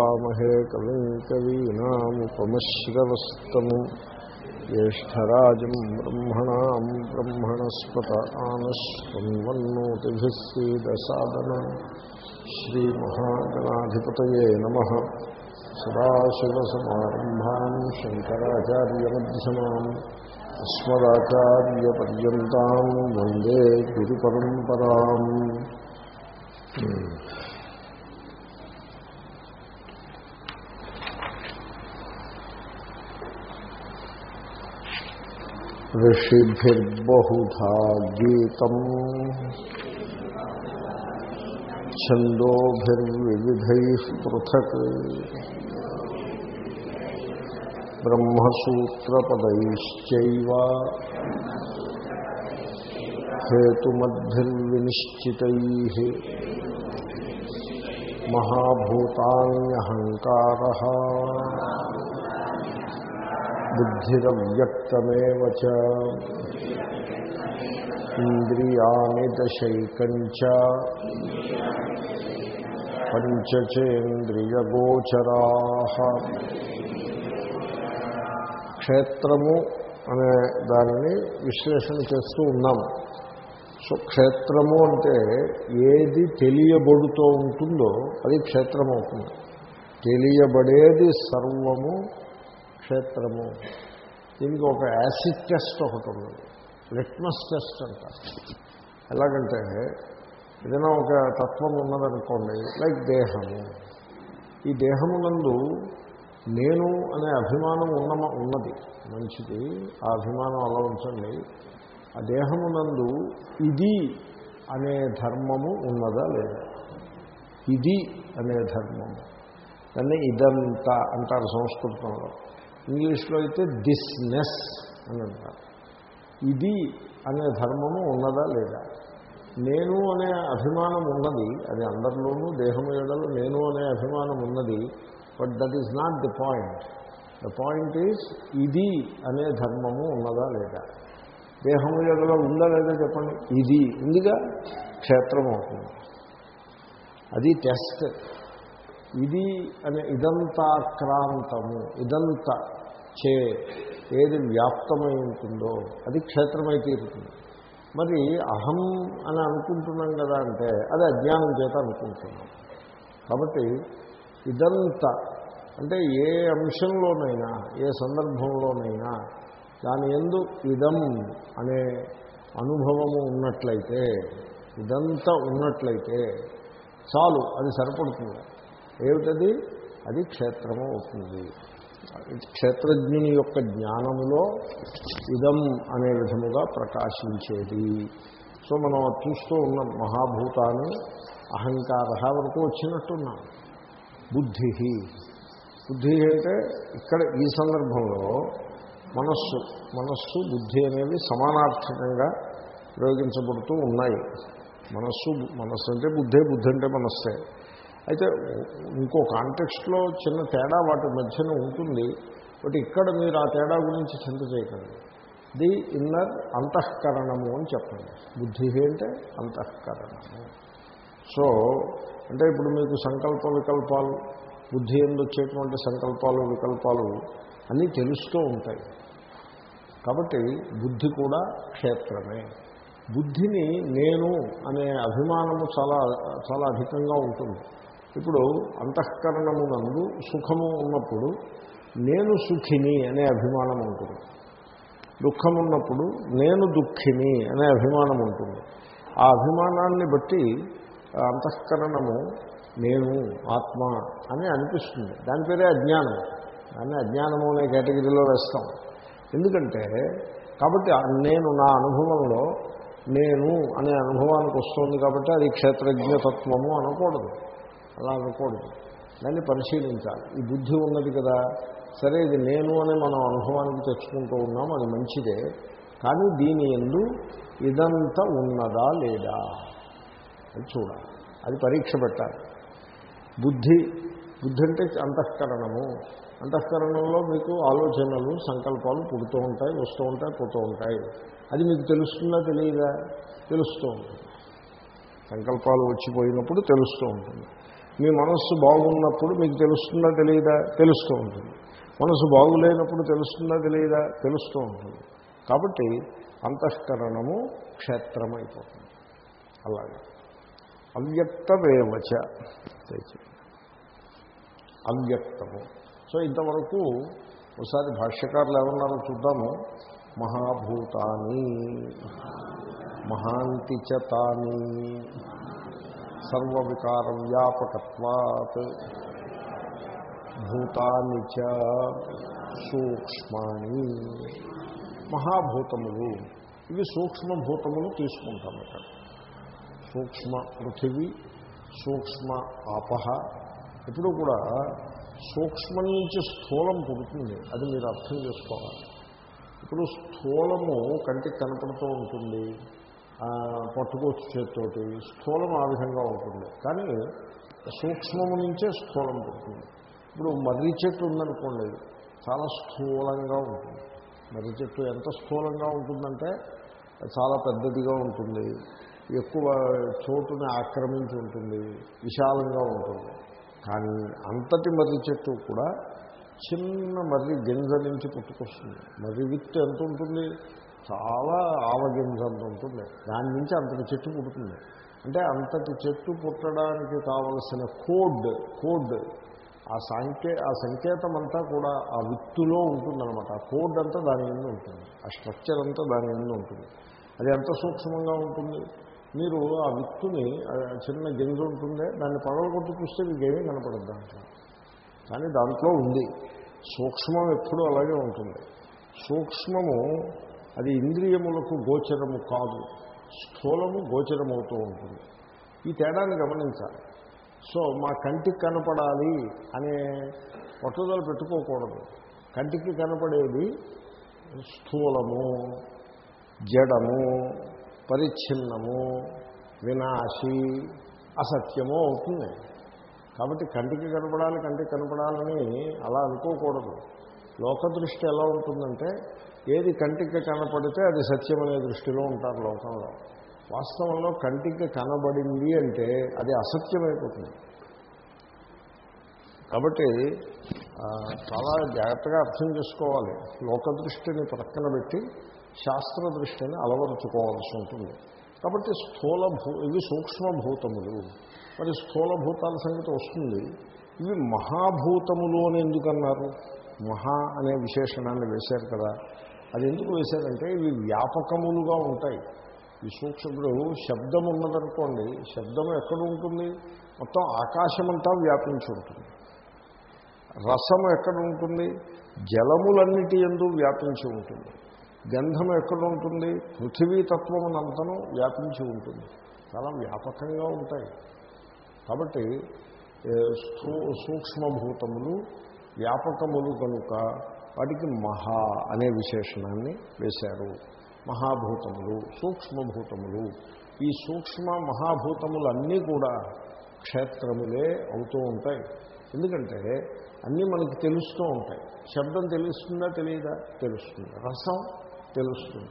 వామహే కవిం కవీనాముపమశ్రవస్తము జ్యేష్టరాజం బ్రహ్మణాం బ్రహ్మణస్పత ఆనశ్వన్వన్నోతిభిः సీదసాదన శ్రీమహాగణాధిపతయే నమ. సదాశివసమారంభాం శంకరాచార్యమధ్యమాం. అస్మదాచార్యపర్యంతం వందే గురుపరంపరాం. ఋషిభిర్బహుధా గీతం. ఛందోభిర్వివిధై పృథక్. బ్రహ్మసూత్రపదైశ్చైవ. హేతుమద్భిర్వినిశ్చితై. మహాభూతాన్యహంకార. బుద్ధిరవ్యక్తమేవ ఇంద్రియాణి దశైకంచ పంచచేంద్రియగోచరా. క్షేత్రము అనే దానిని విశ్లేషణ చేస్తూ ఉన్నాము సో క్షేత్రము అంటే ఏది తెలియబడుతూ ఉంటుందో అది క్షేత్రం అవుతుంది తెలియబడేది సర్వము క్షేత్రము. దీనికి ఒక యాసిడ్ టెస్ట్ ఒకటి ఉన్నది. లిట్మస్ టెస్ట్ అంట. ఎలాగంటే ఏదైనా ఒక తత్వం ఉన్నదనుకోండి లైక్ దేహము. ఈ దేహమునందు నేను అనే అభిమానం ఉన్న ఉన్నది. మంచిది ఆ అభిమానం అలా ఉంచండి. ఆ దేహమునందు ఇది అనే ధర్మము ఉన్నదా లేదా? ఇది అనే ధర్మము. దాన్ని ఇదంతా అంటారు సంస్కృతంలో. ఇంగ్లీష్లో అయితే దిస్నెస్ అని అంటారు. ఇది అనే ధర్మము ఉన్నదా లేదా? నేను అనే అభిమానం ఉన్నది అది అందరిలోనూ దేహము ఎడలు నేను అనే అభిమానం ఉన్నది but that is not the point the point is ఇది అనే ధర్మము ఉన్నదా లేదా? దేహము ఎడలో ఉందా లేదా చెప్పండి? ఇది ఉందిగా? క్షేత్రం అవుతుంది. అది టెస్ట్ ఇది అనే ఇదంతాక్రాంతము ఇదంత చే ఏది వ్యాప్తమై ఉంటుందో అది క్షేత్రమై తీరుతుంది. మరి అహం అని అనుకుంటున్నాం కదా అంటే అది అజ్ఞానం చేత అనుకుంటున్నాం. కాబట్టి ఇదంత అంటే ఏ అంశంలోనైనా ఏ సందర్భంలోనైనా దాని ఎందు ఇదం అనే అనుభవము ఉన్నట్లయితే ఇదంతా ఉన్నట్లయితే చాలు అది సరిపడుతుంది. ఏమిటది? అది క్షేత్రము అవుతుంది. క్షేత్రజ్ఞుని యొక్క జ్ఞానములో ఇదం అనే విధముగా ప్రకాశించేది. సో మనం చూస్తూ ఉన్నాం మహాభూతాన్ని అహంకార వరకు వచ్చినట్టున్నాం. బుద్ధి బుద్ధి అంటే ఇక్కడ ఈ సందర్భంలో మనస్సు మనస్సు బుద్ధి అనేవి సమానార్థకంగా ప్రయోగించబడుతూ ఉన్నాయి. మనస్సు మనస్సు అంటే బుద్ధే బుద్ధి అంటే మనస్సే. అయితే ఇంకో కాంటెక్స్ట్లో చిన్న తేడా వాటి మధ్యన ఉంటుంది. బట్ ఇక్కడ మీరు ఆ తేడా గురించి చింత చేయకండి. ది ఇన్నర్ అంతఃకరణము అని చెప్పండి. బుద్ధి అంటే అంతఃకరణము. సో అంటే ఇప్పుడు మీకు సంకల్ప వికల్పాలు బుద్ధి ఎందు వచ్చేటువంటి సంకల్పాలు వికల్పాలు అన్నీ తెలుస్తూ ఉంటాయి. కాబట్టి బుద్ధి కూడా క్షేత్రమే. బుద్ధిని నేను అనే అభిమానము చాలా చాలా అధికంగా ఉంటుంది. ఇప్పుడు అంతఃకరణమునందు సుఖము ఉన్నప్పుడు నేను సుఖిని అనే అభిమానం ఉంటుంది. దుఃఖం ఉన్నప్పుడు నేను దుఃఖిని అనే అభిమానం ఉంటుంది. ఆ అభిమానాన్ని బట్టి అంతఃకరణము నేను ఆత్మ అని అనిపిస్తుంది. దాని పేరే అజ్ఞానం. దాన్ని అజ్ఞానము అనే కేటగిరీలో వేస్తాం. ఎందుకంటే కాబట్టి నేను నా అనుభవంలో నేను అనే అనుభవానికి వస్తుంది కాబట్టి అది క్షేత్రజ్ఞతత్వము అనకూడదు. అలా అనుకోడు. దాన్ని పరిశీలించాలి. ఈ బుద్ధి ఉన్నది కదా. సరే ఇది నేను అని మనం అనుభవానికి తెచ్చుకుంటూ ఉన్నాం అది మంచిదే. కానీ దీని ఎందు ఇదంతా ఉన్నదా లేదా అది చూడాలి. అది పరీక్ష పెట్టాలి. బుద్ధి బుద్ధి అంటే అంతఃకరణము. అంతఃకరణంలో మీకు ఆలోచనలు సంకల్పాలు పుడుతూ ఉంటాయి వస్తూ ఉంటాయి పోతూ ఉంటాయి. అది మీకు తెలుస్తుందా తెలియదా? తెలుస్తూ ఉంటుంది. సంకల్పాలు వచ్చిపోయినప్పుడు తెలుస్తూ ఉంటుంది. మీ మనస్సు బాగున్నప్పుడు మీకు తెలుస్తుందా తెలియదా? తెలుస్తూ ఉంటుంది. మనసు బాగులేనప్పుడు తెలుస్తుందా తెలియదా? తెలుస్తూ ఉంటుంది. కాబట్టి అంతఃకరణము క్షేత్రమైపోతుంది. అలాగే. అవ్యక్తమేవచ? అవ్యక్తము. సో ఇంతవరకు ఒకసారి భాష్యకారులు ఏమన్నారో చూద్దాము. మహాభూతాని. మహాంతి చతాని సర్వవికారం వ్యాపకత్వాత్ భూతాన్ని చ సూక్ష్మాణి మహాభూతములు. ఇవి సూక్ష్మభూతములు తీసుకుంటాం ఇక్కడ సూక్ష్మ పృథివీ సూక్ష్మ ఆపహ. ఇప్పుడు కూడా సూక్ష్మం నుంచి స్థూలం పుడుతుంది. అది మీరు అర్థం చేసుకోవాలి. ఇప్పుడు స్థూలము కంటికి కనపడుతూ ఉంటుంది. పట్టుకోవచ్చు చేతితోటి స్థూలం ఆ విధంగా ఉంటుంది. కానీ సూక్ష్మము నుంచే స్థూలం పుడుతుంది. ఇప్పుడు మర్రి చెట్టు ఉందనుకోండి చాలా స్థూలంగా ఉంటుంది. మర్రి చెట్టు ఎంత స్థూలంగా ఉంటుందంటే చాలా పెద్దదిగా ఉంటుంది. ఎక్కువ చోటుని ఆక్రమించి ఉంటుంది. విశాలంగా ఉంటుంది. కానీ అంతటి మర్రి చెట్టు కూడా చిన్న మర్రి గింజ నుంచి పుట్టుకొస్తుంది. మర్రి విత్తు ఎంత ఉంటుంది? చాలా ఆవగింజంత ఉంటుంది. దాని నుంచి అంతటి చెట్టు పుడుతుంది. అంటే అంతటి చెట్టు పుట్టడానికి కావలసిన కోడ్ కోడ్ ఆ సంకే ఆ సంకేతం అంతా కూడా ఆ విత్తులో ఉంటుందన్నమాట. ఆ కోడ్ అంతా దాని మీద ఉంటుంది. ఆ స్ట్రక్చర్ అంతా దాని మీద ఉంటుంది. అది ఎంత సూక్ష్మంగా ఉంటుంది? మీరు ఆ విత్తుని చిన్న గింజ ఉంటుందే దాన్ని పగలగొట్టి చూస్తే మీకేమీ కనపడదు దాంట్లో కానీ దాంట్లో ఉంది. సూక్ష్మం ఎప్పుడూ అలాగే ఉంటుంది. సూక్ష్మము అది ఇంద్రియములకు గోచరము కాదు. స్థూలము గోచరమవుతూ ఉంటుంది. ఈ తేడాన్ని గమనించాలి. సో మా కంటికి కనపడాలి అనే పట్టుదల పెట్టుకోకూడదు. కంటికి కనపడేది స్థూలము జడము పరిచ్ఛిన్నము వినాశి అసత్యము అవుతుంది. కాబట్టి కంటికి కనపడాలి కంటికి కనపడాలని అలా అనుకోకూడదు. లోకదృష్టి ఎలా ఉంటుందంటే ఏది కంటికి కనపడితే అది సత్యమనే దృష్టిలో ఉంటారు లోకంలో. వాస్తవంలో కంటికి కనబడింది అంటే అది అసత్యమైపోతుంది. కాబట్టి చాలా జాగ్రత్తగా అర్థం చేసుకోవాలి. లోకదృష్టిని ప్రక్కన పెట్టి శాస్త్ర దృష్టిని అలవరుచుకోవాల్సి ఉంటుంది. కాబట్టి స్థూల భూ ఇవి సూక్ష్మభూతములు. మరి స్థూలభూతాల సంగతి వస్తుంది. ఇవి మహాభూతములు అని ఎందుకన్నారు? మహా అనే విశేషణాన్ని వేశారు కదా. అది ఎందుకు వేశారంటే ఇవి వ్యాపకములుగా ఉంటాయి. ఈ సూక్ష్ముడు శబ్దం ఉన్నదనుకోండి శబ్దం ఎక్కడ ఉంటుంది? మొత్తం ఆకాశమంతా వ్యాపించి ఉంటుంది. రసం ఎక్కడ ఉంటుంది? జలములన్నిటి ఎందు వ్యాపించి ఉంటుంది. గంధం ఎక్కడ ఉంటుంది? పృథివీతత్వమునంతను వ్యాపించి ఉంటుంది. చాలా వ్యాపకంగా ఉంటాయి. కాబట్టి స్థూ సూక్ష్మభూతములు వ్యాపకములు కనుక వాటికి మహా అనే విశేషణాన్ని వేశారు. మహాభూతములు సూక్ష్మభూతములు. ఈ సూక్ష్మ మహాభూతములన్నీ కూడా క్షేత్రములే అవుతూ ఉంటాయి. ఎందుకంటే అన్నీ మనకి తెలుస్తూ ఉంటాయి. శబ్దం తెలుస్తుందా తెలియదా? తెలుస్తుంది. రసం తెలుస్తుంది.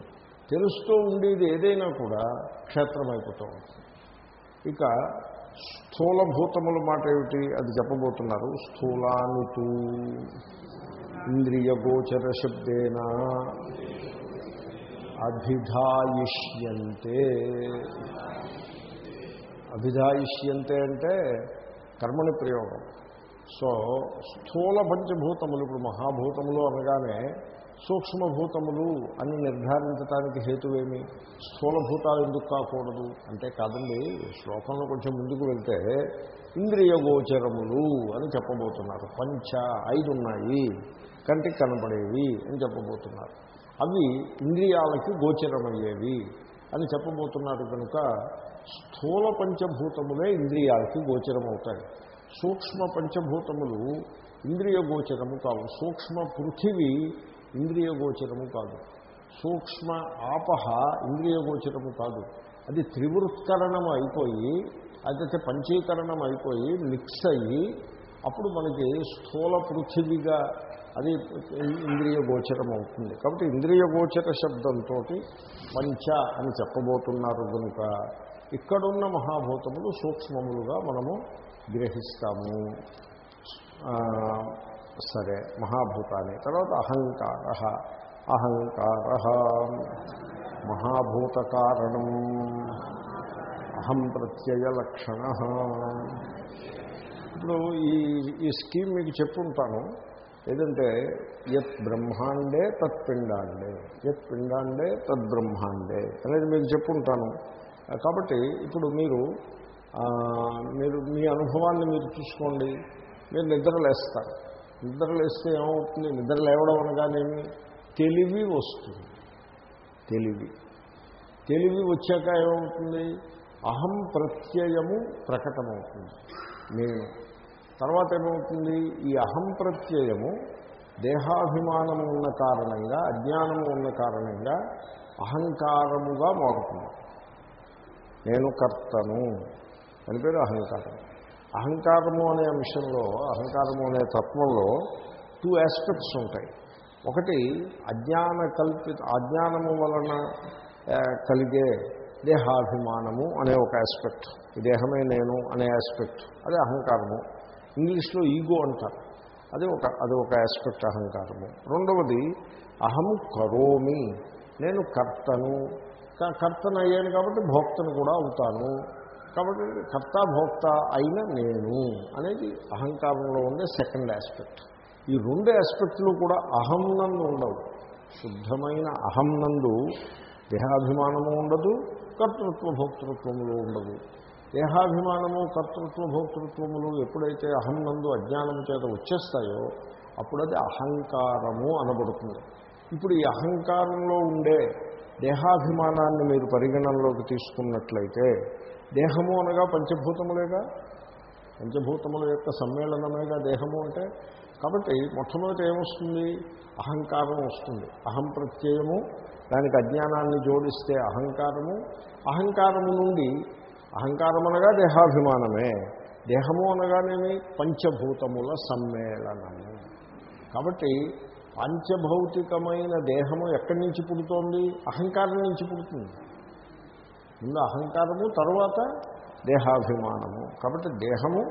తెలుస్తూ ఉండేది ఏదైనా కూడా క్షేత్రమైపోతూ ఉంటుంది. ఇక స్థూలభూతముల మాట ఏమిటి అది చెప్పబోతున్నారు. స్థూలానుతూ ఇంద్రియగోచర శబ్దేన అభిధాయిష్యంతే. అభిధాయిష్యంతే అంటే కర్మని ప్రయోగం. సో స్థూల పంచభూతములు ఇప్పుడు మహాభూతములు అనగానే సూక్ష్మభూతములు అని నిర్ధారించడానికి హేతువేమి? స్థూలభూతాలు ఎందుకు కాకూడదు? అంటే కాదండి శ్లోకంలో కొంచెం ముందుకు వెళ్తే ఇంద్రియ గోచరములు అని చెప్పబోతున్నారు. పంచ ఐదు ఉన్నాయి కంటికి కనపడేవి అని చెప్పబోతున్నారు. అవి ఇంద్రియాలకి గోచరమయ్యేవి అని చెప్పబోతున్నారు కనుక స్థూల పంచభూతములే ఇంద్రియాలకి గోచరమవుతాయి. సూక్ష్మ పంచభూతములు ఇంద్రియ గోచరము కావు. సూక్ష్మ పృథివీ ఇంద్రియగోచరము కాదు. సూక్ష్మ ఆపహ ఇంద్రియగోచరము కాదు. అది త్రివృత్కరణం అయిపోయి అదైతే పంచీకరణం అయిపోయి మిక్స్ అయ్యి అప్పుడు మనకి స్థూల పృథివీగా అది ఇంద్రియ గోచరం అవుతుంది. కాబట్టి ఇంద్రియ గోచర శబ్దంతో పంచ అని చెప్పబోతున్నారు కనుక ఇక్కడున్న మహాభూతములు సూక్ష్మములుగా మనము గ్రహిస్తాము. సరే మహాభూతాన్ని. తర్వాత అహంకార. అహంకార. మహాభూత కారణం అహం ప్రత్యయ లక్షణ. ఇప్పుడు ఈ ఈ స్కీమ్ మీకు చెప్పుంటాను. ఏదంటే యత్ బ్రహ్మాండే తత్ పిండాండే. యత్ పిండాండే తద్ బ్రహ్మాండే అనేది మీకు చెప్పుంటాను. కాబట్టి ఇప్పుడు మీరు మీరు మీ అనుభవాన్ని మీరు చూసుకోండి. మీరు నిద్రలేస్తారు. నిద్రలేస్తే ఏమవుతుంది? నిద్ర లేవడం అనగానేమి? తెలివి వస్తుంది. తెలివి. తెలివి వచ్చాక ఏమవుతుంది? అహం ప్రత్యయము ప్రకటమవుతుంది. నేను. తర్వాత ఏమవుతుంది? ఈ అహం ప్రత్యయము దేహాభిమానము ఉన్న కారణంగా అజ్ఞానము ఉన్న కారణంగా అహంకారముగా మారుతుంది. నేను కర్తను. అని పేరు అహంకారం. అహంకారము అనే అంశంలో అహంకారము అనే తత్వంలో టూ ఆస్పెక్ట్స్ ఉంటాయి. ఒకటి అజ్ఞాన కల్పిత అజ్ఞానము వలన కలిగే దేహాభిమానము అనే ఒక ఆస్పెక్ట్ ఈ దేహమే నేను అనే ఆస్పెక్ట్ అదే అహంకారము. ఇంగ్లీష్లో ఈగో అంటారు. అది ఒక అది ఒక ఆస్పెక్ట్ అహంకారము. రెండవది అహం కరోమి నేను కర్తను. కర్తను అయ్యాను కాబట్టి భోక్తను కూడా అవుతాను. కాబట్టి కర్త భోక్త అయిన నేను అనేది అహంకారంలో ఉండే సెకండ్ ఆస్పెక్ట్. ఈ రెండు ఆస్పెక్ట్లు కూడా అహం నందు ఉండవు. శుద్ధమైన అహం నందు దేహాభిమానము ఉండదు కర్తృత్వ భోక్తృత్వములు ఉండదు. దేహాభిమానము కర్తృత్వ భోక్తృత్వములు ఎప్పుడైతే అహం నందు అజ్ఞానం చేత వచ్చేస్తాయో అప్పుడు అది అహంకారము అనబడుతుంది. ఇప్పుడు ఈ అహంకారంలో ఉండే దేహాభిమానాన్ని మీరు పరిగణనలోకి తీసుకున్నట్లయితే దేహము అనగా పంచభూతములేగా? పంచభూతముల యొక్క సమ్మేళనమేగా దేహము అంటే? కాబట్టి మొట్టమొదటి ఏమొస్తుంది? అహంకారం వస్తుంది. అహం ప్రత్యయము దానికి అజ్ఞానాన్ని జోడిస్తే అహంకారము. అహంకారము నుండి అహంకారం అనగా దేహాభిమానమే. దేహము అనగానేమి? పంచభూతముల సమ్మేళనము. కాబట్టి పంచభౌతికమైన దేహము ఎక్కడి నుంచి పుడుతోంది? అహంకారం నుంచి పుడుతుంది. ముందు అహంకారము తర్వాత దేహాభిమానము. కాబట్టి దేహము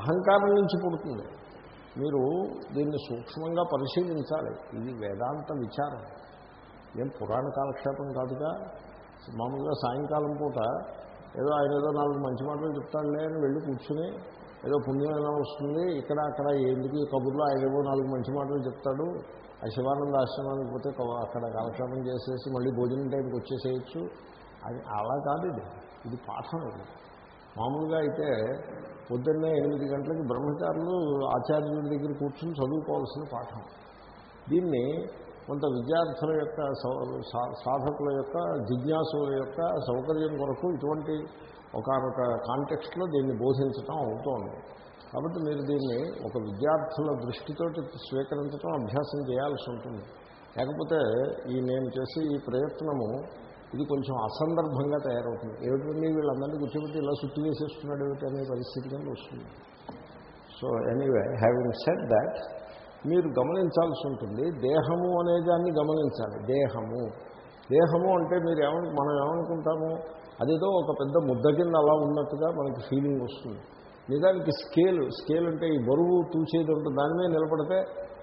అహంకారం నుంచి పుడుతుంది. మీరు దీన్ని సూక్ష్మంగా పరిశీలించాలి. ఇది వేదాంత విచారం. ఏం పురాణ కాలక్షేపం కాదుగా? మామూలుగా సాయంకాలం పూట ఏదో ఆయన ఏదో నాలుగు మంచి మాటలు చెప్తాడులే అని వెళ్ళి కూర్చుని ఏదో పుణ్యమైనా వస్తుంది ఇక్కడ అక్కడ ఎందుకు కబుర్లో ఆయన ఏవో నాలుగు మంచి మాటలు చెప్తాడు ఆ శివానంద ఆశ్రమానికి పోతే అక్కడ కాలక్షేపం చేసేసి మళ్ళీ భోజనం టైంకి వచ్చేసేయచ్చు. అది అలా కాదు ఇది. ఇది పాఠం ఇది. మామూలుగా అయితే పొద్దున్నే ఎనిమిది గంటలకి బ్రహ్మచారులు ఆచార్యుడి దగ్గర కూర్చుని చదువుకోవాల్సిన పాఠం. దీన్ని కొంత విద్యార్థుల యొక్క సౌ- సాధకుల యొక్క జిజ్ఞాసుల యొక్క సౌకర్యం కొరకు ఇటువంటి ఒకనొక కాంటెక్స్ట్లో దీన్ని బోధించటం అవుతోంది. కాబట్టి మీరు దీన్ని ఒక విద్యార్థుల దృష్టితోటి స్వీకరించడం అభ్యాసం చేయాల్సి ఉంటుంది. లేకపోతే ఈ నేను చేసే ఈ ప్రయత్నము ఇది కొంచెం అసందర్భంగా తయారవుతుంది. ఏమిటండి వీళ్ళందరినీ కూర్చోబెట్టి ఇలా సుట్టి వేసేస్తున్నాడు ఏమిటి అనే పరిస్థితి కింద వస్తుంది. So anyway having set that మీరు గమనించాల్సి ఉంటుంది దేహము అనే దాన్ని గమనించాలి. దేహము. దేహము అంటే మీరు ఏమను మనం ఏమనుకుంటాము? అదేదో ఒక పెద్ద ముద్ద కింద అలా ఉన్నట్టుగా మనకి ఫీలింగ్ వస్తుంది. నిజానికి స్కేల్ స్కేల్ అంటే ఈ బరువు తూచేది ఉంటుంది దాని మీద నిలబడితే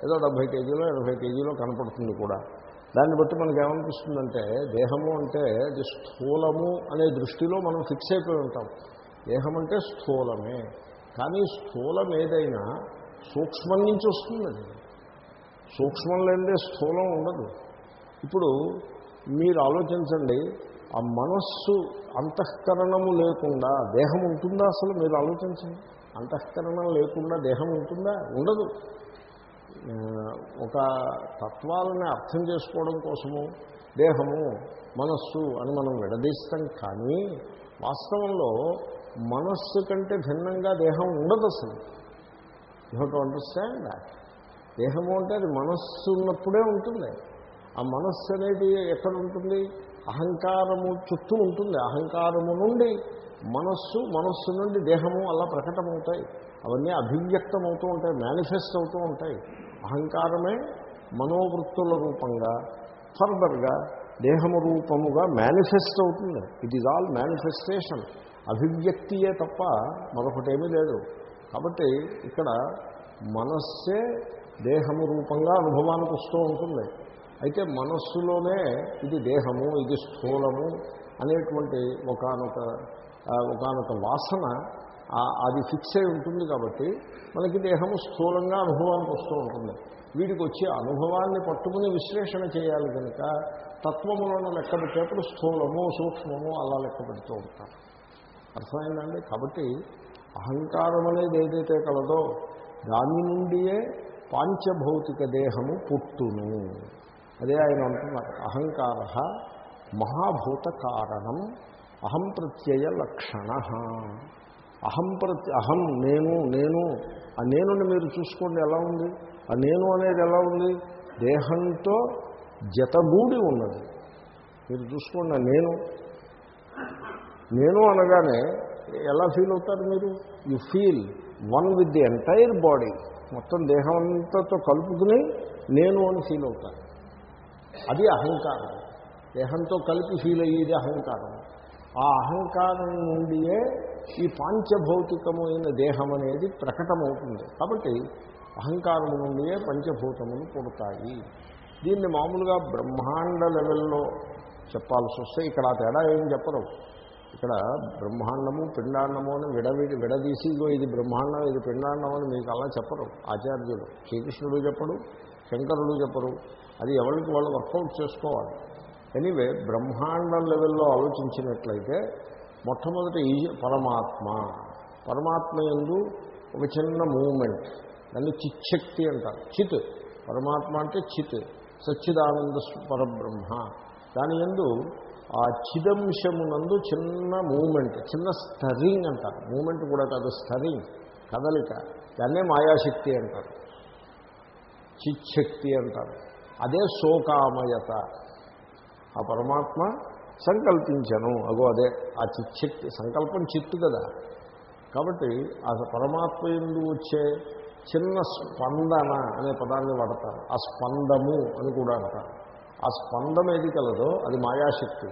ఏదో డెబ్భై కేజీలో ఎనభై కేజీలో కనపడుతుంది కూడా. దాన్ని బట్టి మనకు ఏమనిపిస్తుందంటే దేహము అంటే అది స్థూలము అనే దృష్టిలో మనం ఫిక్స్ అయిపోయి ఉంటాం. దేహం అంటే స్థూలమే. కానీ స్థూలం ఏదైనా సూక్ష్మం నుంచి వస్తుంది అది సూక్ష్మం లేదే స్థూలం ఉండదు. ఇప్పుడు మీరు ఆలోచించండి ఆ మనస్సు అంతఃకరణము లేకుండా దేహం ఉంటుందా అసలు? మీరు ఆలోచించండి. అంతఃకరణం లేకుండా దేహం ఉంటుందా? ఉండదు. ఒక తత్వాలని అర్థం చేసుకోవడం కోసము దేహము మనస్సు అని మనం విడదీస్తాం కానీ వాస్తవంలో మనస్సు కంటే భిన్నంగా దేహం ఉండదు అసలు. యూ టు అండర్స్టాండ్ దేహము అంటే అది మనస్సు ఉన్నప్పుడే ఉంటుంది. ఆ మనస్సు అనేది ఎక్కడ ఉంటుంది? అహంకారము చుట్టూ ఉంటుంది. అహంకారము నుండి మనస్సు మనస్సు నుండి దేహము అలా ప్రకటమవుతాయి. అవన్నీ అభివ్యక్తం అవుతూ ఉంటాయి మేనిఫెస్ట్ అవుతూ ఉంటాయి. అహంకారమే మనోవృత్తుల రూపంగా ఫర్దర్గా దేహము రూపముగా మేనిఫెస్ట్ అవుతుంది. ఇట్ ఈజ్ ఆల్ మేనిఫెస్టేషన్ అభివ్యక్తియే తప్ప మరొకటేమీ లేదు. కాబట్టి ఇక్కడ మనస్సే దేహము రూపంగా అనుభవానికి వస్తూ ఉంటుంది. అయితే మనస్సులోనే ఇది దేహము ఇది స్థూలము అనేటువంటి ఒకనొక ఒకనొక వాసన అది ఫిక్స్ అయి ఉంటుంది కాబట్టి మనకి దేహము స్థూలంగా అనుభవానికి వస్తూ ఉంటుంది. వీడికి వచ్చే అనుభవాన్ని పట్టుకుని విశ్లేషణ చేయాలి కనుక తత్వములను లెక్క పెట్టేప్పుడు స్థూలము సూక్ష్మము అలా లెక్క పెడుతూ ఉంటారు. అర్థమైందండి? కాబట్టి అహంకారం అనేది ఏదైతే కలదో దాని నుండియే పాంచభౌతిక దేహము పుట్టును. అదే ఆయన అంటున్నారు అహంకార మహాభూత కారణం అహం ప్రత్యయ లక్షణ. అహం ప్రత్య అహం నేను నేను ఆ నేనుని మీరు చూసుకోండి ఎలా ఉంది ఆ నేను అనేది ఎలా ఉంది దేహంతో జతగూడి ఉన్నది. మీరు చూసుకోండి నేను. నేను అనగానే ఎలా ఫీల్ అవుతారు మీరు? You feel one with the entire body మొత్తం దేహం అంతతో కలుపుకుని నేను అని ఫీల్ అవుతారు. అది అహంకారం. దేహంతో కలిపి ఫీల్ అయ్యేది అహంకారం. ఆ అహంకారం నుండియే ఈ పాంచభౌతికమైన దేహం అనేది ప్రకటమవుతుంది. కాబట్టి అహంకారం నుండియే పంచభూతములు పుడతాయి. దీన్ని మామూలుగా బ్రహ్మాండ లెవెల్లో చెప్పాల్సి వస్తే ఇక్కడ ఆ తేడా ఏం చెప్పరు. ఇక్కడ బ్రహ్మాండము పిండాండము అని విడవిడి విడదీసి ఇది బ్రహ్మాండం ఇది పిండాండం అని మీకు అలా చెప్పరు. ఆచార్యులు శ్రీకృష్ణుడు చెప్పడు శంకరుడు చెప్పరు. అది ఎవరికి వాళ్ళు వర్కౌట్ చేసుకోవాలి. ఎనీవే బ్రహ్మాండం లెవెల్లో ఆలోచించినట్లయితే మొట్టమొదటి ఈ పరమాత్మ. పరమాత్మ ఎందు ఒక చిన్న మూమెంట్. దాన్ని చిచ్చక్తి అంటారు. చిత్. పరమాత్మ అంటే చిత్. సచ్చిదానంద పరబ్రహ్మ. దాని ఎందు ఆ చిదంశమునందు చిన్న మూమెంట్ చిన్న స్టరింగ్ అంటారు. మూమెంట్ కూడా కాదు స్టరింగ్ కదలిక. దాన్నే మాయాశక్తి అంటారు. చిచ్చక్తి అంటారు. అదే శోకామయత. ఆ పరమాత్మ సంకల్పించను. అగో అదే ఆ చిత్ సంకల్పం చిత్తు కదా. కాబట్టి ఆ పరమాత్మ ఎందు వచ్చే చిన్న స్పందన అనే పదాన్ని వాడతారు. ఆ స్పందము అని కూడా అంటారు. ఆ స్పందం ఏది కలదో అది మాయాశక్తి.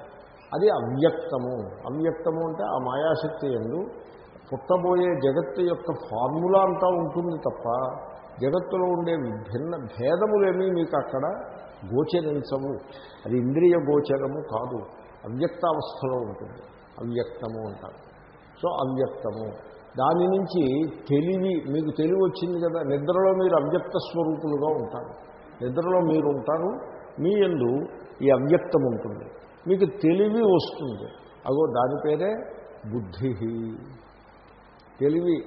అది అవ్యక్తము. అవ్యక్తము అంటే ఆ మాయాశక్తి ఎందు పుట్టబోయే జగత్తు యొక్క ఫార్ములా అంతా ఉంటుంది తప్ప జగత్తులో ఉండే భిన్న భేదములేమీ మీకు అక్కడ గోచరించవు. అది ఇంద్రియ గోచరము కాదు. అవ్యక్తావస్థలో ఉంటుంది. అవ్యక్తము అంటారు. సో అవ్యక్తము. దాని నుంచి తెలివి మీకు తెలివి వచ్చింది కదా నిద్రలో మీరు అవ్యక్త స్వరూపులుగా ఉంటారు. నిద్రలో మీరు ఉంటారు. మీ ఎందు ఈ అవ్యక్తం ఉంటుంది. మీకు తెలివి వస్తుంది. అగో దాని పేరే బుద్ధి తెలివి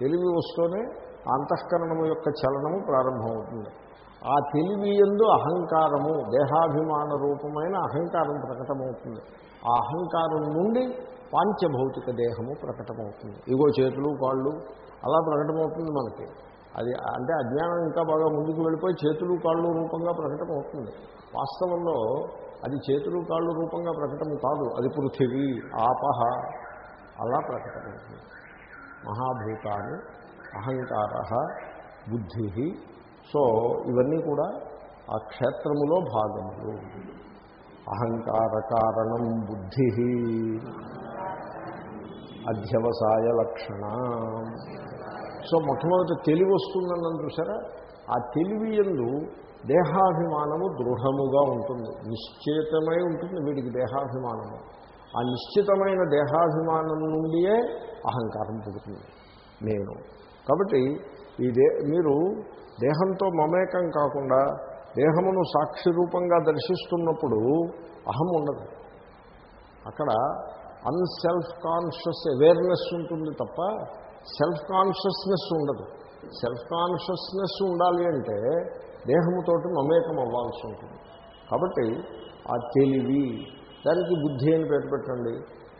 తెలివి వస్తూనే అంతఃకరణము యొక్క చలనము ప్రారంభమవుతుంది. ఆ తెలివి ఎందు అహంకారము దేహాభిమాన రూపమైన అహంకారం ప్రకటమవుతుంది. ఆ అహంకారం నుండి పాంచభౌతిక దేహము ప్రకటమవుతుంది. ఇగో చేతులు కాళ్ళు అలా ప్రకటమవుతుంది మనకి. అది అంటే అజ్ఞానం ఇంకా బాగా ముందుకు వెళ్ళిపోయి చేతులు కాళ్ళు రూపంగా ప్రకటమవుతుంది. వాస్తవంలో అది చేతులు కాళ్ళు రూపంగా ప్రకటన కాదు. అది పృథివీ ఆపహ అలా ప్రకటమవుతుంది. మహాభూతాన్ని అహంకార బుద్ధి. సో ఇవన్నీ కూడా ఆ క్షేత్రములో భాగములు. అహంకార కారణం బుద్ధి. అధ్యవసాయ లక్షణ. సో మొట్టమొదటి తెలివి వస్తుందన్నది చూసారా ఆ తెలివి ఎందు దేహాభిమానము దృఢముగా ఉంటుంది. నిశ్చితమై ఉంటుంది వీడికి దేహాభిమానము. ఆ నిశ్చితమైన దేహాభిమానం నుండియే అహంకారం పుడుతుంది. నేను కాబట్టి ఈ దే మీరు దేహంతో మమేకం కాకుండా దేహమును సాక్షి రూపంగా దర్శిస్తున్నప్పుడు అహం ఉండదు. అక్కడ అన్సెల్ఫ్ కాన్షియస్ అవేర్నెస్ ఉంటుంది తప్ప సెల్ఫ్ కాన్షియస్నెస్ ఉండదు. సెల్ఫ్ కాన్షియస్నెస్ ఉండాలి అంటే దేహముతోటి మమేకం అవ్వాల్సి ఉంటుంది. కాబట్టి ఆ తెలివి దానికి బుద్ధి అని పేరు పెట్టండి.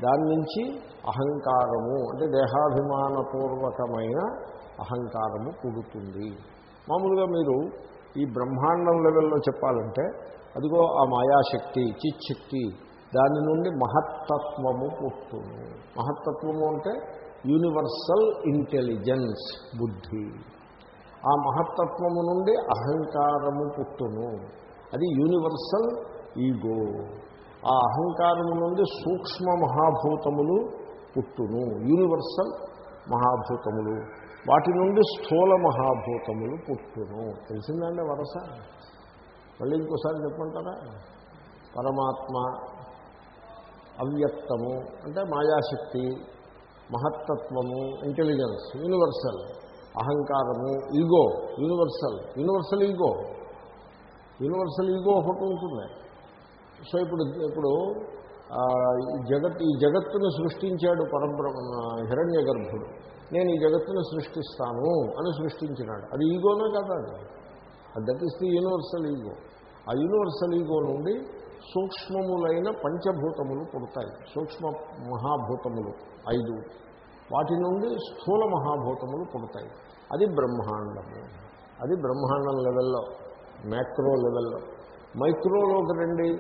దాని నుంచి అహంకారము అంటే దేహాభిమానపూర్వకమైన అహంకారము పుడుతుంది. మామూలుగా మీరు ఈ బ్రహ్మాండం లెవెల్లో చెప్పాలంటే అదిగో ఆ మాయాశక్తి చిచ్చక్తి దాని నుండి మహత్తత్వము పుట్టును మహత్తత్వము అంటే యూనివర్సల్ ఇంటెలిజెన్స్ బుద్ధి. ఆ మహత్తత్వము నుండి అహంకారము పుట్టును. అది యూనివర్సల్ ఈగో. ఆ అహంకారము నుండి సూక్ష్మ మహాభూతములు పుట్టును. యూనివర్సల్ మహాభూతములు. వాటి నుండి స్థూల మహాభూతములు పుట్టును. తెలిసిందండి వరస? మళ్ళీ ఇంకోసారి చెప్పమంటారా? పరమాత్మ అవ్యక్తము అంటే మాయాశక్తి మహత్తత్వము ఇంటెలిజెన్స్ యూనివర్సల్ అహంకారము ego universal universal ego. Universal ego ఒకటి ఉంటుంది. సో ఇప్పుడు ఇప్పుడు జగత్ ఈ జగత్తును సృష్టించాడు పరబ్రహ్మ హిరణ్య గర్భుడు. నేను ఈ జగత్తును సృష్టిస్తాను అని సృష్టించినాడు. అది ఈగోనే కదా అది. That is the universal ego ఆ యూనివర్సల్ ఈగో నుండి సూక్ష్మములైన పంచభూతములు పుడతాయి. సూక్ష్మ మహాభూతములు ఐదు. వాటి నుండి స్థూల మహాభూతములు పుడతాయి. అది బ్రహ్మాండము. అది బ్రహ్మాండం లెవెల్లో మ్యాక్రో లెవెల్లో. మైక్రోలోకి రండి.